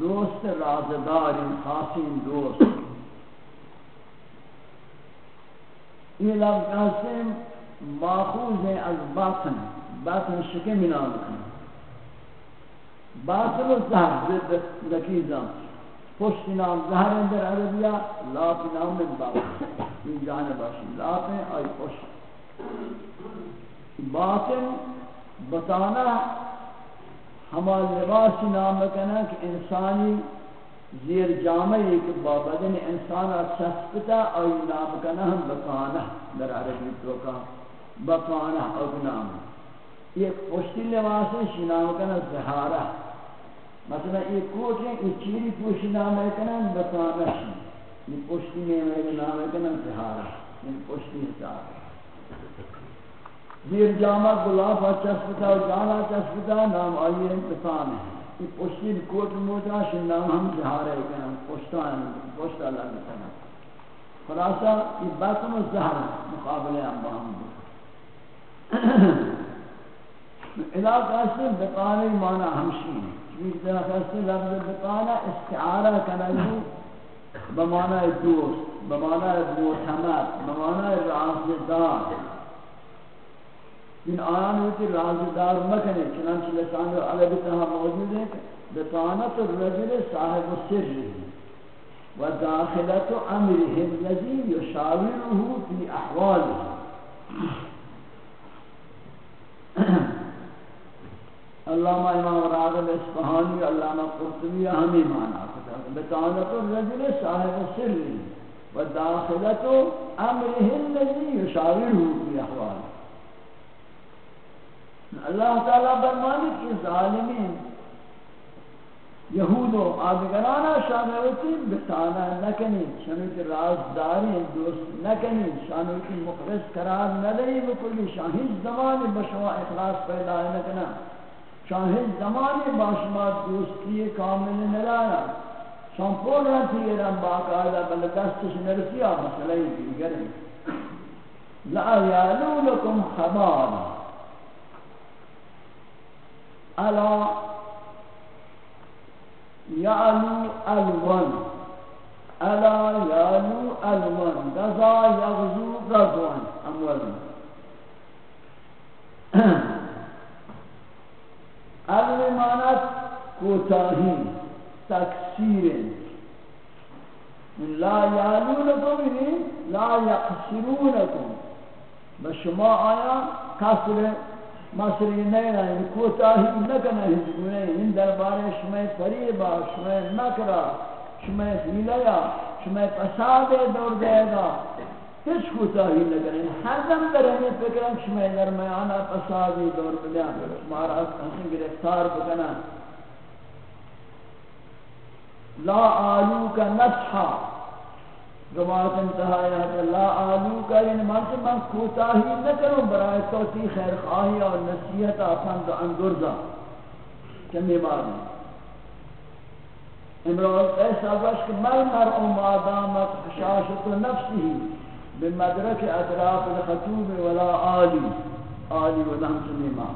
دوست رازدار، خاصی دوست. یہ لفظ کسی ماخوذ ہیں از باطن باطن شکے منام کرنا باطن و زہر ضد نکیزاں پشت نام زہر در عربیہ، لاپ نام من باطن این جانب باشی، لاپ آئی پشت. باطن بطانہ ہما لباس نام کنا کہ انسانی زیر جامع ایک بابدن انسان اچھا چسپتا آئی نام کنا ہم بطانہ در عربی تو کا بطانہ او نام یہ پشتی لباس ہے شنام کنا زہارہ مثلا یہ کوٹ ہے، یہ چیری پوشی نام ہے کنن بطانش یہ پوشتی میں نام ہے کنن سہارا یہ پوشتی حساب زیر جامع گلابا چسپتا و جانا چسپتا نام آئیے بطان ہے۔ یہ پوشتی کوٹ موجا شن نام ہم سہارا ہے کنن پوشتان پوشتا اللہ کنن خلاصہ، یہ باطن و زہر مقابلے ہم باہم دو۔ علاقہ سے بطانی معنی ہمشی ہے۔ چیز در خاصی لفظ بطانا استعارہ کنگو بمعنی دوست، بمعنی معتمد بمعنی رازدار ان آیان ہوتی رازدار مکنے چنانچہ لسان عربی تہا موجود ہے بطانت الرجل صاحب سر. و داخلت امره الذي يشاوره في احواله علامہ امام راغب اصفہانی علامہ قرطبی ہمیں مانا کرتا ہے. بتانت الرجل صاحب سر. و داخلت امره الذي يشاوره في احوال. اللہ تعالی فرمانے کہ ظالمین، یہود و آدگرانا شانوتی بتانا نکنی شانوتی رازداری دوست نکنی شانوتی مخلص قرار ندری بکلی شاہد زمان بشوا اخلاص پیدا نکنا شاہد زمانی باشما دوستی کامل نلایا شان پور رہتی ہے رم باقاعدہ بل دستش نرسی مسئلہ دیگر لا یالو لکم خبار الا یالو الون الا یالو الون غزا یغزو غزوان. اموالن عدم مانت کوتاہی تکسیر لا یعلونکم لا یقصرونکم بشما آیا کسر مصری نہیں رہے کوتاہی نکنہ ہزگونے ان دربارے، شمع فریبا شمع مکرہ، شمع حیلیا شمع پساد دور دے گا ہیچ کوتاہی نہ کریں ہر دم درہنے فکرم شمع درمیانا پسادی دور بلیا مارا ہم گرفتار بکنا لا آلو کا نصحا روایت انتہائی ہے کہ لا آلو کا یعنی من سے من کوتاہی نہ کروں برای توتی خیر خواہی اور نصیحت آفند و اندرزا. کمی بات ہے. امراض ایسا وشک مر مر امادامت خشاشت نفسی بمدرك اطراف الخطوب ولا آلی. آلی و دہم سنیما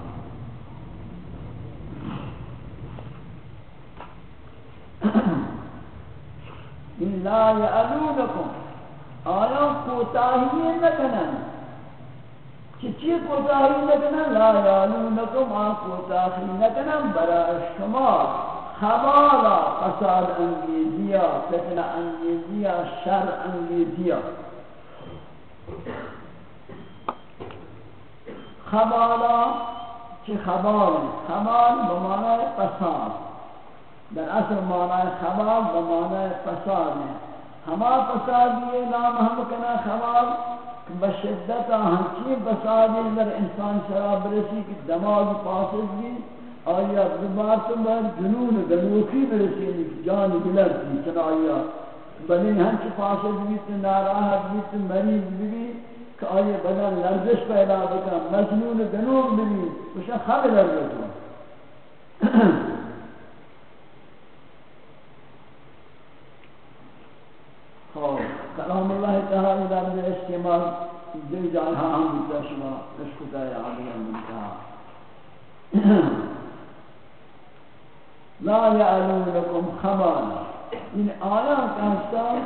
[clears throat] لا یعلونکم آیا کوتاہی نکنن. چچی کوتاہی نکنن؟ لا یعلونکم آیا کوتاہی نکنن. برا شما خبالا قصاد انگیزیا فتنہ انگیزیا، شر انگیزیا. خبالا چه خبال خبال بمعنی فساد. در اصل معنی خبال بمعنی فساد ہے۔ ہما فساد یہ نام ہم کنا خبال بشدت ہنچی فسادی در انسان شراب برسی کی دماغ پاسد بھی آیا زبار تو بر جنون دنوکی برسی جان بلد بلرسی چنا آیا بنی ہنچ فاسد بیت ناراحت بیت مریض بھی کہ آئیے بدن لرزش پیدا بکا مجنون دنوب بھی کچھ خب لرزش ہوا کلام اللہ تعالی در به استعمال دو جای ها هم بیتا شما کشکتای عالی [clears throat] لا یعلونکم خبر. این آیات هستان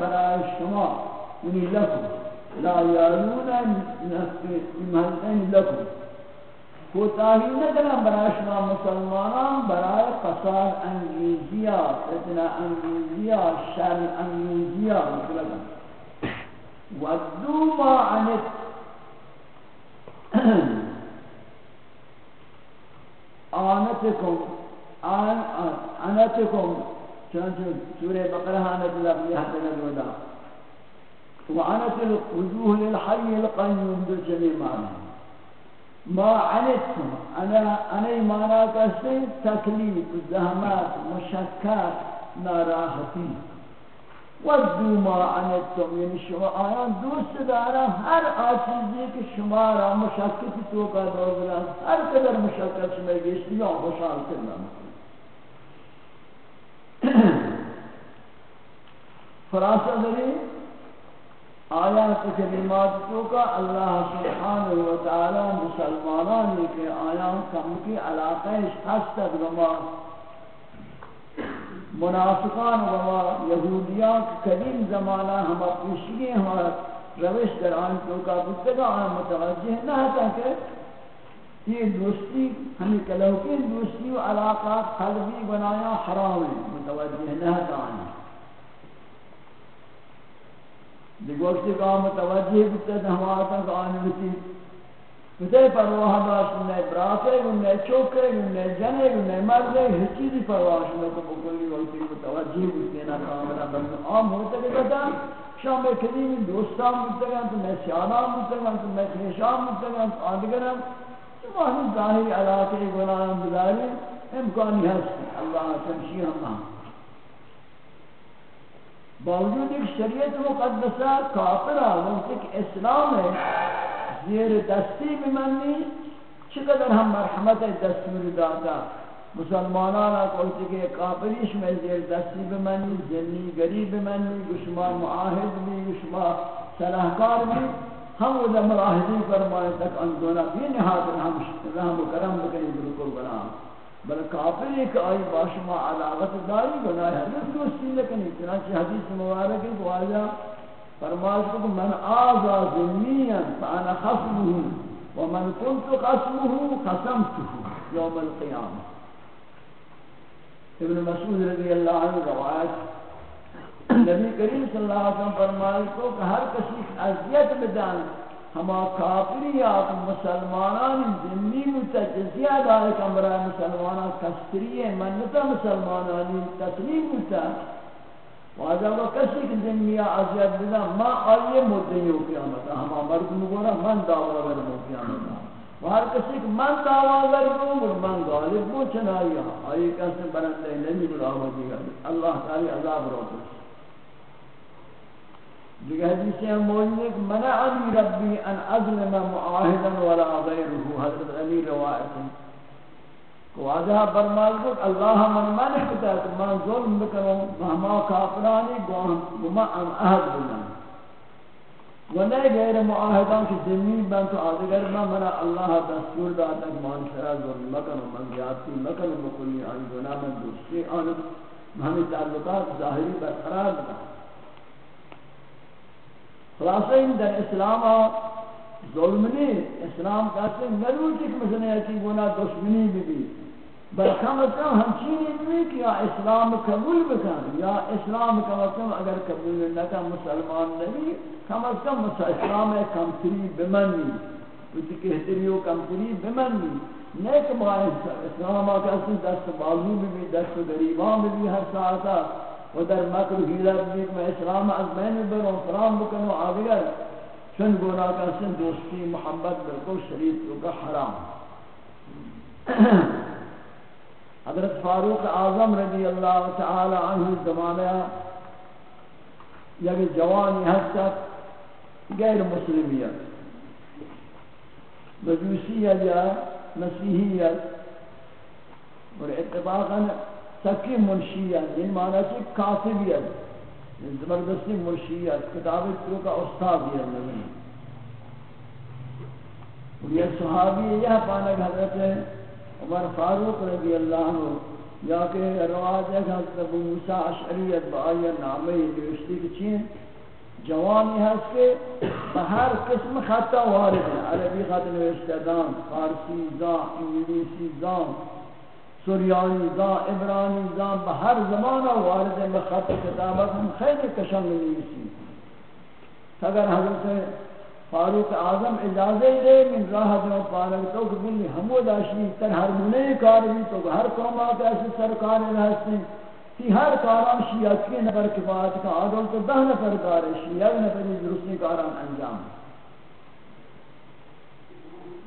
برای شما. لکم. لا نفس لکم. کوتاہی نکنن برای شما مسلمانان برای فساد انگیزیا، فتنہ انگیزیا، شر انگیزیا مطلقا ودو ما عنت [clears throat] آنتکم، آن انتکم چنانچہ سورہ بقرہ آنت لفظ یہ حد نگودا وعنت الوجوه للحي القيوم دو چنی معنی ما عنتم انا انا مانا کہتے تکلیف زحمت مشکل ناراحتی ودو ما عنتم یعنی شما آیان دوست دارم هر آچیزی که شما را مشکل تو کا دور هر قدر مشکل شما گیشتی یا خوشحال کرنا [coughs] خلاصہ داری آیات کریمات تو کا اللہ سبحانہ و تعالی مسلمانانی کے آیان کم کی علاقہ حسد وما منافقان وما یہودیان قدیم زمانہ ہم پیشگی ہمارا روش در آن تو کا بودتگا آن متوجہ نہ تھا کہ یہ دوستی ہمیں کلوکی دوستی و علاقہ قلبی بنایا حرام ہے۔ متوجہ نہ تھا۔ آنی دیگوشتی کا متوجہ بکتے ہیں ہم آتا آنے بسی۔ کتے پرواہ داشت نئے براتے گو چوکے گو جنے گو نئے مردے ہر چیزی پرواہ شنے کو بکلی وقتی متوجہ بکتے ہیں کامرہ بلکہ عام ہوتا کہ کہتا شام میں قدیم دوستان بکتے ہیں، تو میں سیادان بکتے ہیں، تو میں کھیشان بکتے ہیں، تو آدگرم تو وہی ظاہری علاقے گناہ بداری امکانی ہستی اللہ تمشی ہم باوجود ایک شریعت مقدسہ کافرہ وقت ایک اسلام ہے، زیر دستی بمنی چقدر ہم مرحمت دستور داتا مسلمانانا کوئی کہ کافریش میں زیر دستی بمنی زنی گریب بمنی گشما معاہد بھی گشما صلاحکار بھی۔ ہم وہ مراہدی فرمائے تک انزونا بھی نہاد ہم رحم و کرم بکنی بالکل بنا بل کافر ایک آئی باشما علاقت داری گناہ حضرت دوستی لکنی چنانچہ حدیث مبارکی کو آجا فرماز کو من آزا ذنیا فانا خصمه ومن كنت خصمه خصمته يوم القيامة ابن مسعود رضی اللہ عنہ روایت نبی کریم صلی اللہ علیہ وسلم فرمائے کو کہ ہر کسی اذیت بدان ہما کافری آپ مسلمانان ذمی متجزیہ دائے کمرہ مسلمانان کستری منتا مسلمانانی تسلیم ہوتا واجہ وہ کسی کی ذمیہ عذیت بنا ما آئیے مدنیوں قیامتا ہما مرد مگورا من دعوی ورمو قیامتا وہر کسی کی من دعوی ورمو من غالب بو چنائیہ آئیے کسی برندے نبی اللہ وجیہ اللہ تعالی عذاب رو روکس دیگه حدیث هم موجود کہ منعنی ربی ان اظلم معاهدا ولا غیره. حضرت علی روایت کو آجا فرمال کو اللہ من من کتا کہ من ظلم بکنوں ہما کافرانی گما ان عہد بنا و نئے غیر معاہدان کی زمین بن تو آدگر میں منا اللہ دستور داتا کہ مان شرع ظلم مکنوں من زیادتی مکنوں بکلی آن گناہ من دوستی آن ہمیں تعلقات ظاہری برقرار بنا خلاصہ ان در اسلام ظلم نہیں اسلام کہتے ہیں نروچ ایک مثلا ایسی گناہ دشمنی بھی بھی بل کم از کم ہم چیزی بھی کہ یا اسلام قبول بکن، یا اسلام کم از کم اگر قبول نہ نکا مسلمان نہیں، کم از کم اسلام کمتری بمنی۔ کچھ کہتری و کمتری بمنی۔ نیک باعث اسلام کہتے ہیں، دست بازو بھی بھی دست گریبان بھی ہر ساعتا و در مکر حیلت بیت میں اسلام از میں بروں فرام بکنو آدگر چن گونا کا سن دوستی، محبت بالکل شریف تو کا حرام. [clears throat] حضرت فاروق اعظم رضی اللہ تعالی عنہ زمانہ یک جوانی حسد غیر مسلمیت، مجوسیت یا مسیحیت، اور اتفاقا سکی منشیت یہ یعنی معنی ہے کاتبیت یعنی زبردستی منشیت کتاب تو کا استاد یہ نہیں اور یہ صحابی یہ پانا حضرت عمر فاروق رضی اللہ عنہ، یا کہ رواج ہے حضرت ابو موسیٰ اشعریت بآئی نامی نوشتی کی چین جوانی ہے کہ بہر قسم خطہ وارد ہے عربی خط نوشتہ دان، فارسی زان انگلیسی زان سوریانی زا عبرانی زا بہر زمانہ وارد میں خط کتابت ہم خیلی کشنگ نیسی اگر حضرت فاروق اعظم اجازے دے، من راہ جو پارک تو کہ بلی ہمو داشتی تر ہر منے کار بھی تو ہر قوم آتا ایسے سرکار رہستی تی ہر کاران شیعت کی نفر کفایت کا آدول تو دہ نفر کار شیعت نفری درستی کاران انجام۔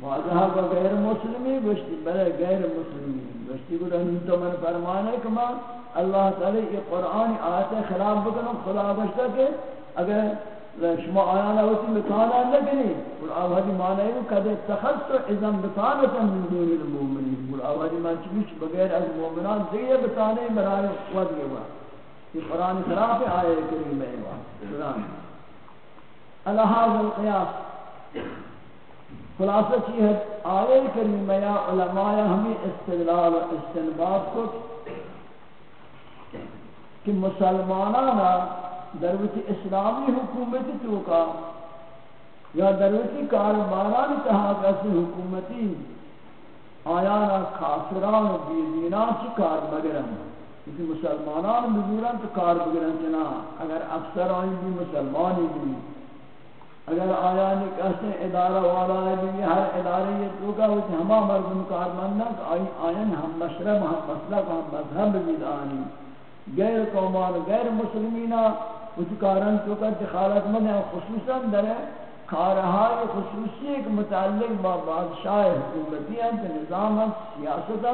واجہ کو غیر مسلمی گوشتی بلے غیر مسلمی گوشتی کو رہنی من فرمانے کہ میں اللہ تعالی یہ قرآن آیت خلاف بکنم، خدا گوشتا کہ اگر شما آیانا ہوتی مکانا لگنی قل آوازی معنی ہے کہ اتخذت ازم بطانتا من دون المومنین قل آوازی معنی چکیش بغیر از مومنان دیئے بطانے برای وضعی ہوا یہ قرآن خلاف آئے کریم ہے۔ قرآن اللہ حاضر القیاس۔ خلاصہ چی ہے، آئے کریمہ یا علماء ہمیں استدلال و استنباد کو کہ مسلمانانا دروتی اسلامی حکومتی توکا یا دروتی کارباران تحاق ایسی حکومتی آیانا کافران و بیدینان چی کار بگرن۔ کیونکہ مسلمانان بزورن تو کار بگرن چنا۔ اگر افسر آئیں بھی مسلمانی بھی اگر آیانی کہتے ادارہ والا ہے بھی ہر ادارے یہ تو کا ہوتی ہما مردم کارمندہ کہ آئین ہم مشرب، ہم مسلک، ہم مذہب بھی آنی غیر قومان، غیر مسلمینہ اس کارن تو کا دخالت من ہے، خصوصا در کارہائی خصوصی ایک متعلق با بادشاہ حکومتی ہیں نظام سیاست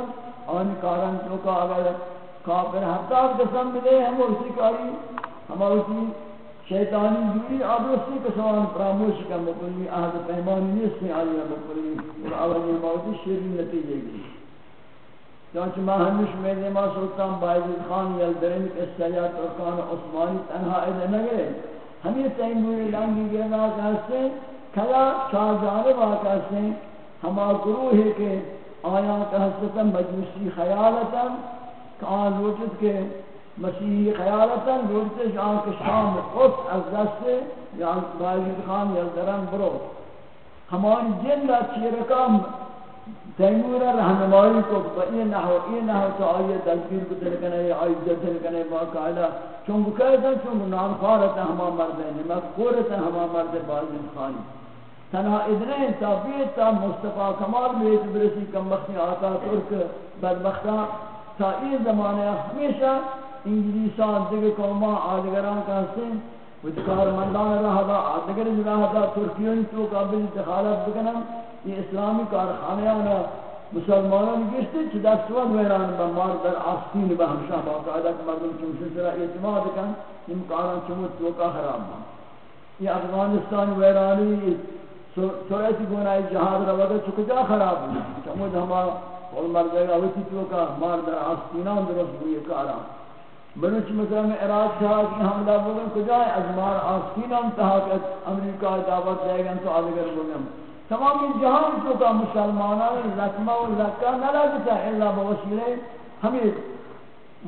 آن کارن تو کا اگر کافر حتی قسم ملے، ہم اسی کاری ہماری شیطانی جوری آدرستی که سوال پراموش کن بکلی احد پیمانی نیستی آیا بکلی اور اولی موتی شیری نتیجه گی چونچہ ما ہمیش میدے ما سلطان بائزید خان یلدرین کے سیاد ترکان عثمانی تنہا ایدے نگرے ہمیں تیموری لنگی گرنا کہستے کلا چاہ جانب آکاستے ہما گروہ ہے کہ آیا کہستے مجلسی خیالتا کہ آن روچت کے مسیحی خیالتا گوشتے جان کے شام قدس از دست یا باید خان یا درم برو. ہماری جن را چیرکام تیمور رہنمائی کو بئی نحو ای نحو تو آئیے دلگیر کو تلکنے آئی دلکنے باقاعدہ چونکہ کہتا چونکہ نام خوارتا ہما مرد ہے نمک خورتا ہما مرد باید خانی. تنہا ادنے تابیت تا مصطفیٰ کمال بیت برسی کم وقتی آتا ترک بدبختہ تا این زمانے ہمیشہ انگلیسان دیگر قوما آدگران کہتے ہیں کچھ کارمندان رہا دا آدگر رہا دا ترکیوں تو قابل دخالت بکنم، یہ اسلامی کارخانیانا مسلمانان گشتے چھ دستوان ویران بمار در آستین بہمشاہ باقاعدہ کہ مردم چمشن سرا اعتماد کن، یہ مکاران چمت تو کا خراب با یہ افغانستان ویرانی سوریتی گونائی جہاد روگا چکجا خراب با چمت ہما قول مردگا ہوتی تو کا مار در آستینان درست ہوئی کاران بلوچ مثلا میں اراد تھا کہ حملہ بولن کجا ہے ازمار آسکین ہم تہا کہ امریکہ دعوت دے گا تو آدھگر بولن تمام جہان تو کا مسلمانان لکمہ و لکہ نہ لگتا الا بوسیلے ہمیں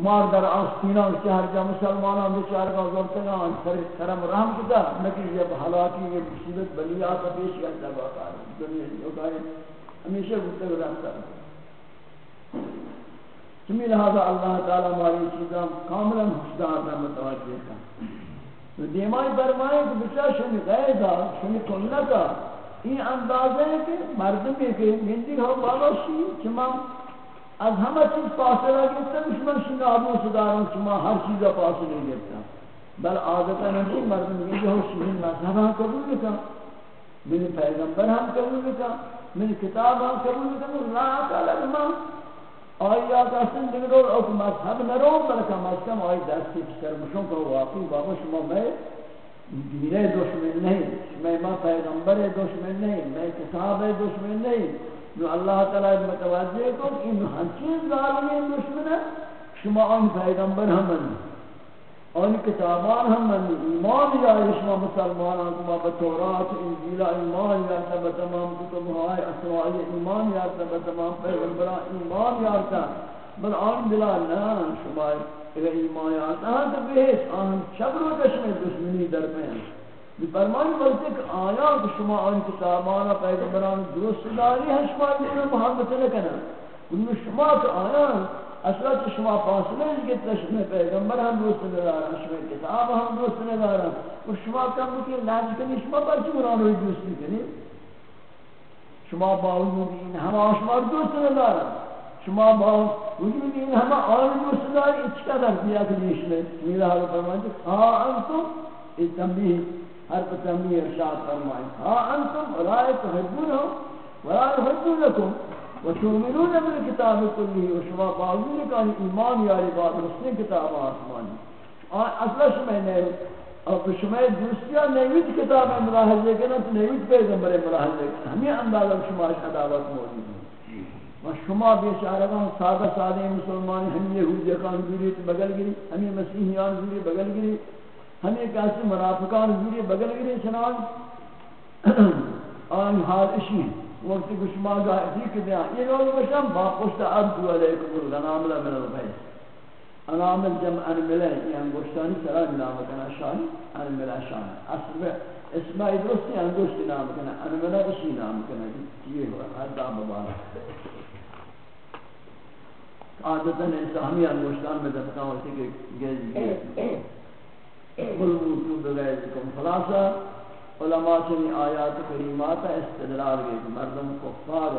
مار در آستینہ شہر جا مسلمانان بچار کا زورتگان سر کرم رحم کتا نکی جب حلاکی یہ مصیبت بلیات پیش کرتا باقا دنیا جو کہے، ہمیشہ گھتے رہتا ہے۔ چمی لہذا اللہ تعالی ہماری چیزاں کاملا حسدار میں متوجہ کا تو دیمائی برمائے کہ بچہ شنی غیظہ شنی کنلتا این اندازہ ہے کہ مردم ہے کہ مندی ہو بالا شی چما از ہمہ چیز فاصلہ گیتا شما شنی آبو صداروں چما ہر چیزا فاصلہ گیتا بل عادتا نہیں مردم ہے کہ ہو شنی مذہب ہم قبول لکا من پیغمبر ہم قبول لکا من کتاب ہم قبول لکا اللہ تعالی آیا کسن دیگر رو اوک مذهب نرو بلکه مذهب آئی دستی کسر مشون که واقعی بابا شما میں دینه دشمن نہیں، میں ما پیغمبر دشمن نہیں، میں کتاب دشمن نہیں، جو اللہ تعالی متوجہ کو ان ہنچین ظالمین دشمن ہے شما آن پیغمبر ہم نہیں آن کتابان ہم من ایمان یا شما مسلمانان کما بتورات انجیل، ایمان یا بتمام کتب ہائے اسوائی ایمان یا بتمام پیغمبران ایمان یا بل آن بلا نا شما اگر ایمان یا آن تو بہش آن شب رو کشم دشمنی در میں بھی فرمانی بلتے کہ آیا کہ شما آن کتابان پیغمبران درست داری ہیں شما محبت نکنا انہوں شما کہ آیا اصلا کہ شما فاصلے ہیں کہ تشمہ پیغمبر ہم دوست ندارا شما کتاب ہم دوست ندارا اور شما کم کہ لاج کنی شما پر چی مران ہوئی دوستی کنی شما باوجود این ہما شما دوست ندارا شما باوجود این ہما آن دوست نداری اچ قدر دیا کنیش میں میرا حال فرمائیں ہاں انتم، ای تنبیہ ہر پر تنبیہ ارشاد فرمائیں ہاں انتم اولائے تحبون ہو ولا يحبونكم وتؤمنون بالكتاب كله وشما بعضون كان ایمان یاری بعد رسنے کتاب آسمانی اصلا شما نے اور تو شما دوستیا نیویت کتاب ملاحظے کرنا تو نیویت پیغمبر ملاحظے کرنا ہمیں اندازہ شما عداوت موجود ہے۔ و شما بیچارگان سادہ سادہ مسلمان ہم یہودی خان گیری بغل گیری ہمیں مسیحیان گیری بغل گیری ہمیں کیسے منافقان گیری بغل گیری چنان۔ آن حال اشی وقت کو شما گاہ ٹھیک دیا یہ لوگ بشم با پشت عبد علیکم الغنام من الغیث انامل جمع انملہ یہ انگوشتانی سرا نام کنا شاہی انملہ شاہ اصل میں اسماء درستی انگوشتی نام کنا انملہ اسی نام کنا یہ ہوا حد آبابانا عادتا انسانی انگوشتان میں دفتا ہوتی کہ گیز گیز قل [coughs] موتو بغیرکم خلاصہ علماء چنی آیات کریمات استدلال گئی مردم کفار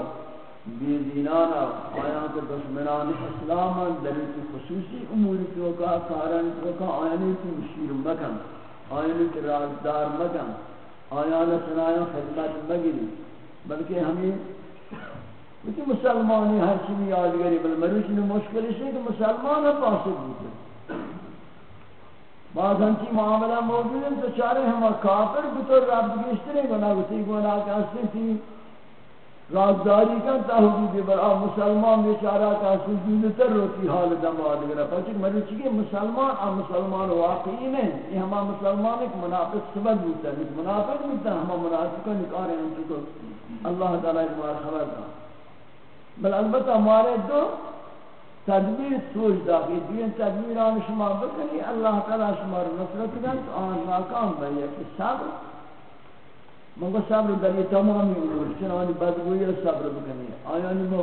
بی دینانا آیان کے دشمنان اسلام دلیل خصوصی امور کی کا کارن کا آیانی کی مشیر مکن، آیانی کی رازدار مکن، آیان سنایا خدمت مگری، بلکہ ہمیں کہ مسلمانی ہر چیزی یادگری بل مروچ میں مشکل ہے کہ مسلمان ہے پاسد ہوتے بعض ہنچی معاملہ موجود ہیں تو چارے ہم کافر بطور رب گشترے گنا گتی گنا کہستے تھی۔ رازداری کا تحقیق برا مسلمان بیچارہ کا سجودتر روتی حال دم آدگرہ پچھک مروچی کہ مسلمان، آ مسلمان واقعی نہیں یہ ہما مسلمان ایک منافق سبب ہوتا ہے۔ منافق ہوتا ہے ہما منافقہ نکارے ہیں چکو اللہ تعالیٰ ایک خبر تھا بل البتہ ہمارے دو تدبیر سوچ دا دین تدبیر آن شما بکنی، اللہ تعالی شما رو نصرت کن تو آن ناکام بھئی کہ صبر. منگو صبر در یہ تمامی امور چنانی بدگوئی صبر بکنی. آیانی مو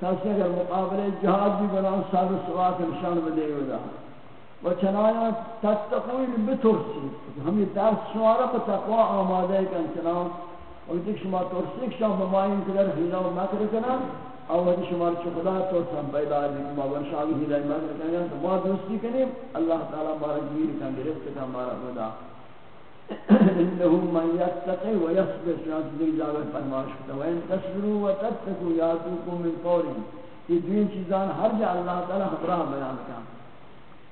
کسی اگر مقابل جہاد بھی بنا، صبر سوات نشان بدے ہوگا و چنایا تتقوی بترسی. ہمیں درس شمارا بتقوی آمادے کن چنان اور شما ترسی، شما بمائن کدر حیلہ و مکر کنن. اور شمار چکلا تو سب پیدا ہے ما ورشاگی ہی رہی مگر کہیں تو ما دوستی کریں اللہ تعالی مارا گیر کا گرفت کا مارا خدا انه من يتقي ويصبر شان ذی جاوت فرمائش کرتا ہے ان تصبروا وتتقوا ياتوكم من فورهم یہ دین چیزان ہر جا اللہ تعالی خبراں بیان کا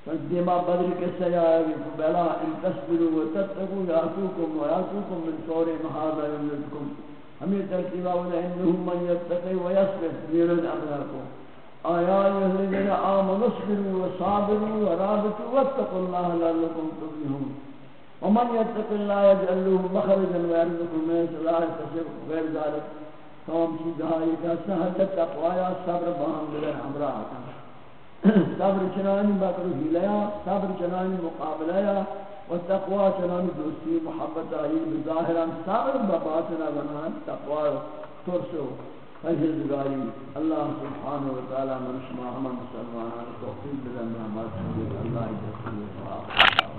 فدیما بدر کے سیائی بلا ان تصبروا وتتقوا ياتوكم وياتوكم من فورهم هذا يمدكم ہمیں ترتیبہ ہونا انہم من یتقی و یصبر میرد امرکم آیا یہلین آمن اصبروا و صابروا و رابطوا واتقوا اللہ لعلکم تفلحون۔ ومن يتق الله يجعل له مخرجا ويرزقه من حيث لا يحتسب غير ذلك تمام چیزها یہ کہتا ہے کہ تقوی یا صبر باہم دلر ہمراہ [clears throat] صبر چنانی بکر ہیلیا صبر چنانی مقابلیا و تقوی چنانی دوستی، محبت آئی بظاہران صبر بباطنہ بنان تقوی ترسو فجزگاری اللہ سبحانہ تعالی من شما ہمان مسلمانان توفیق بلن رحمت اللہ جسول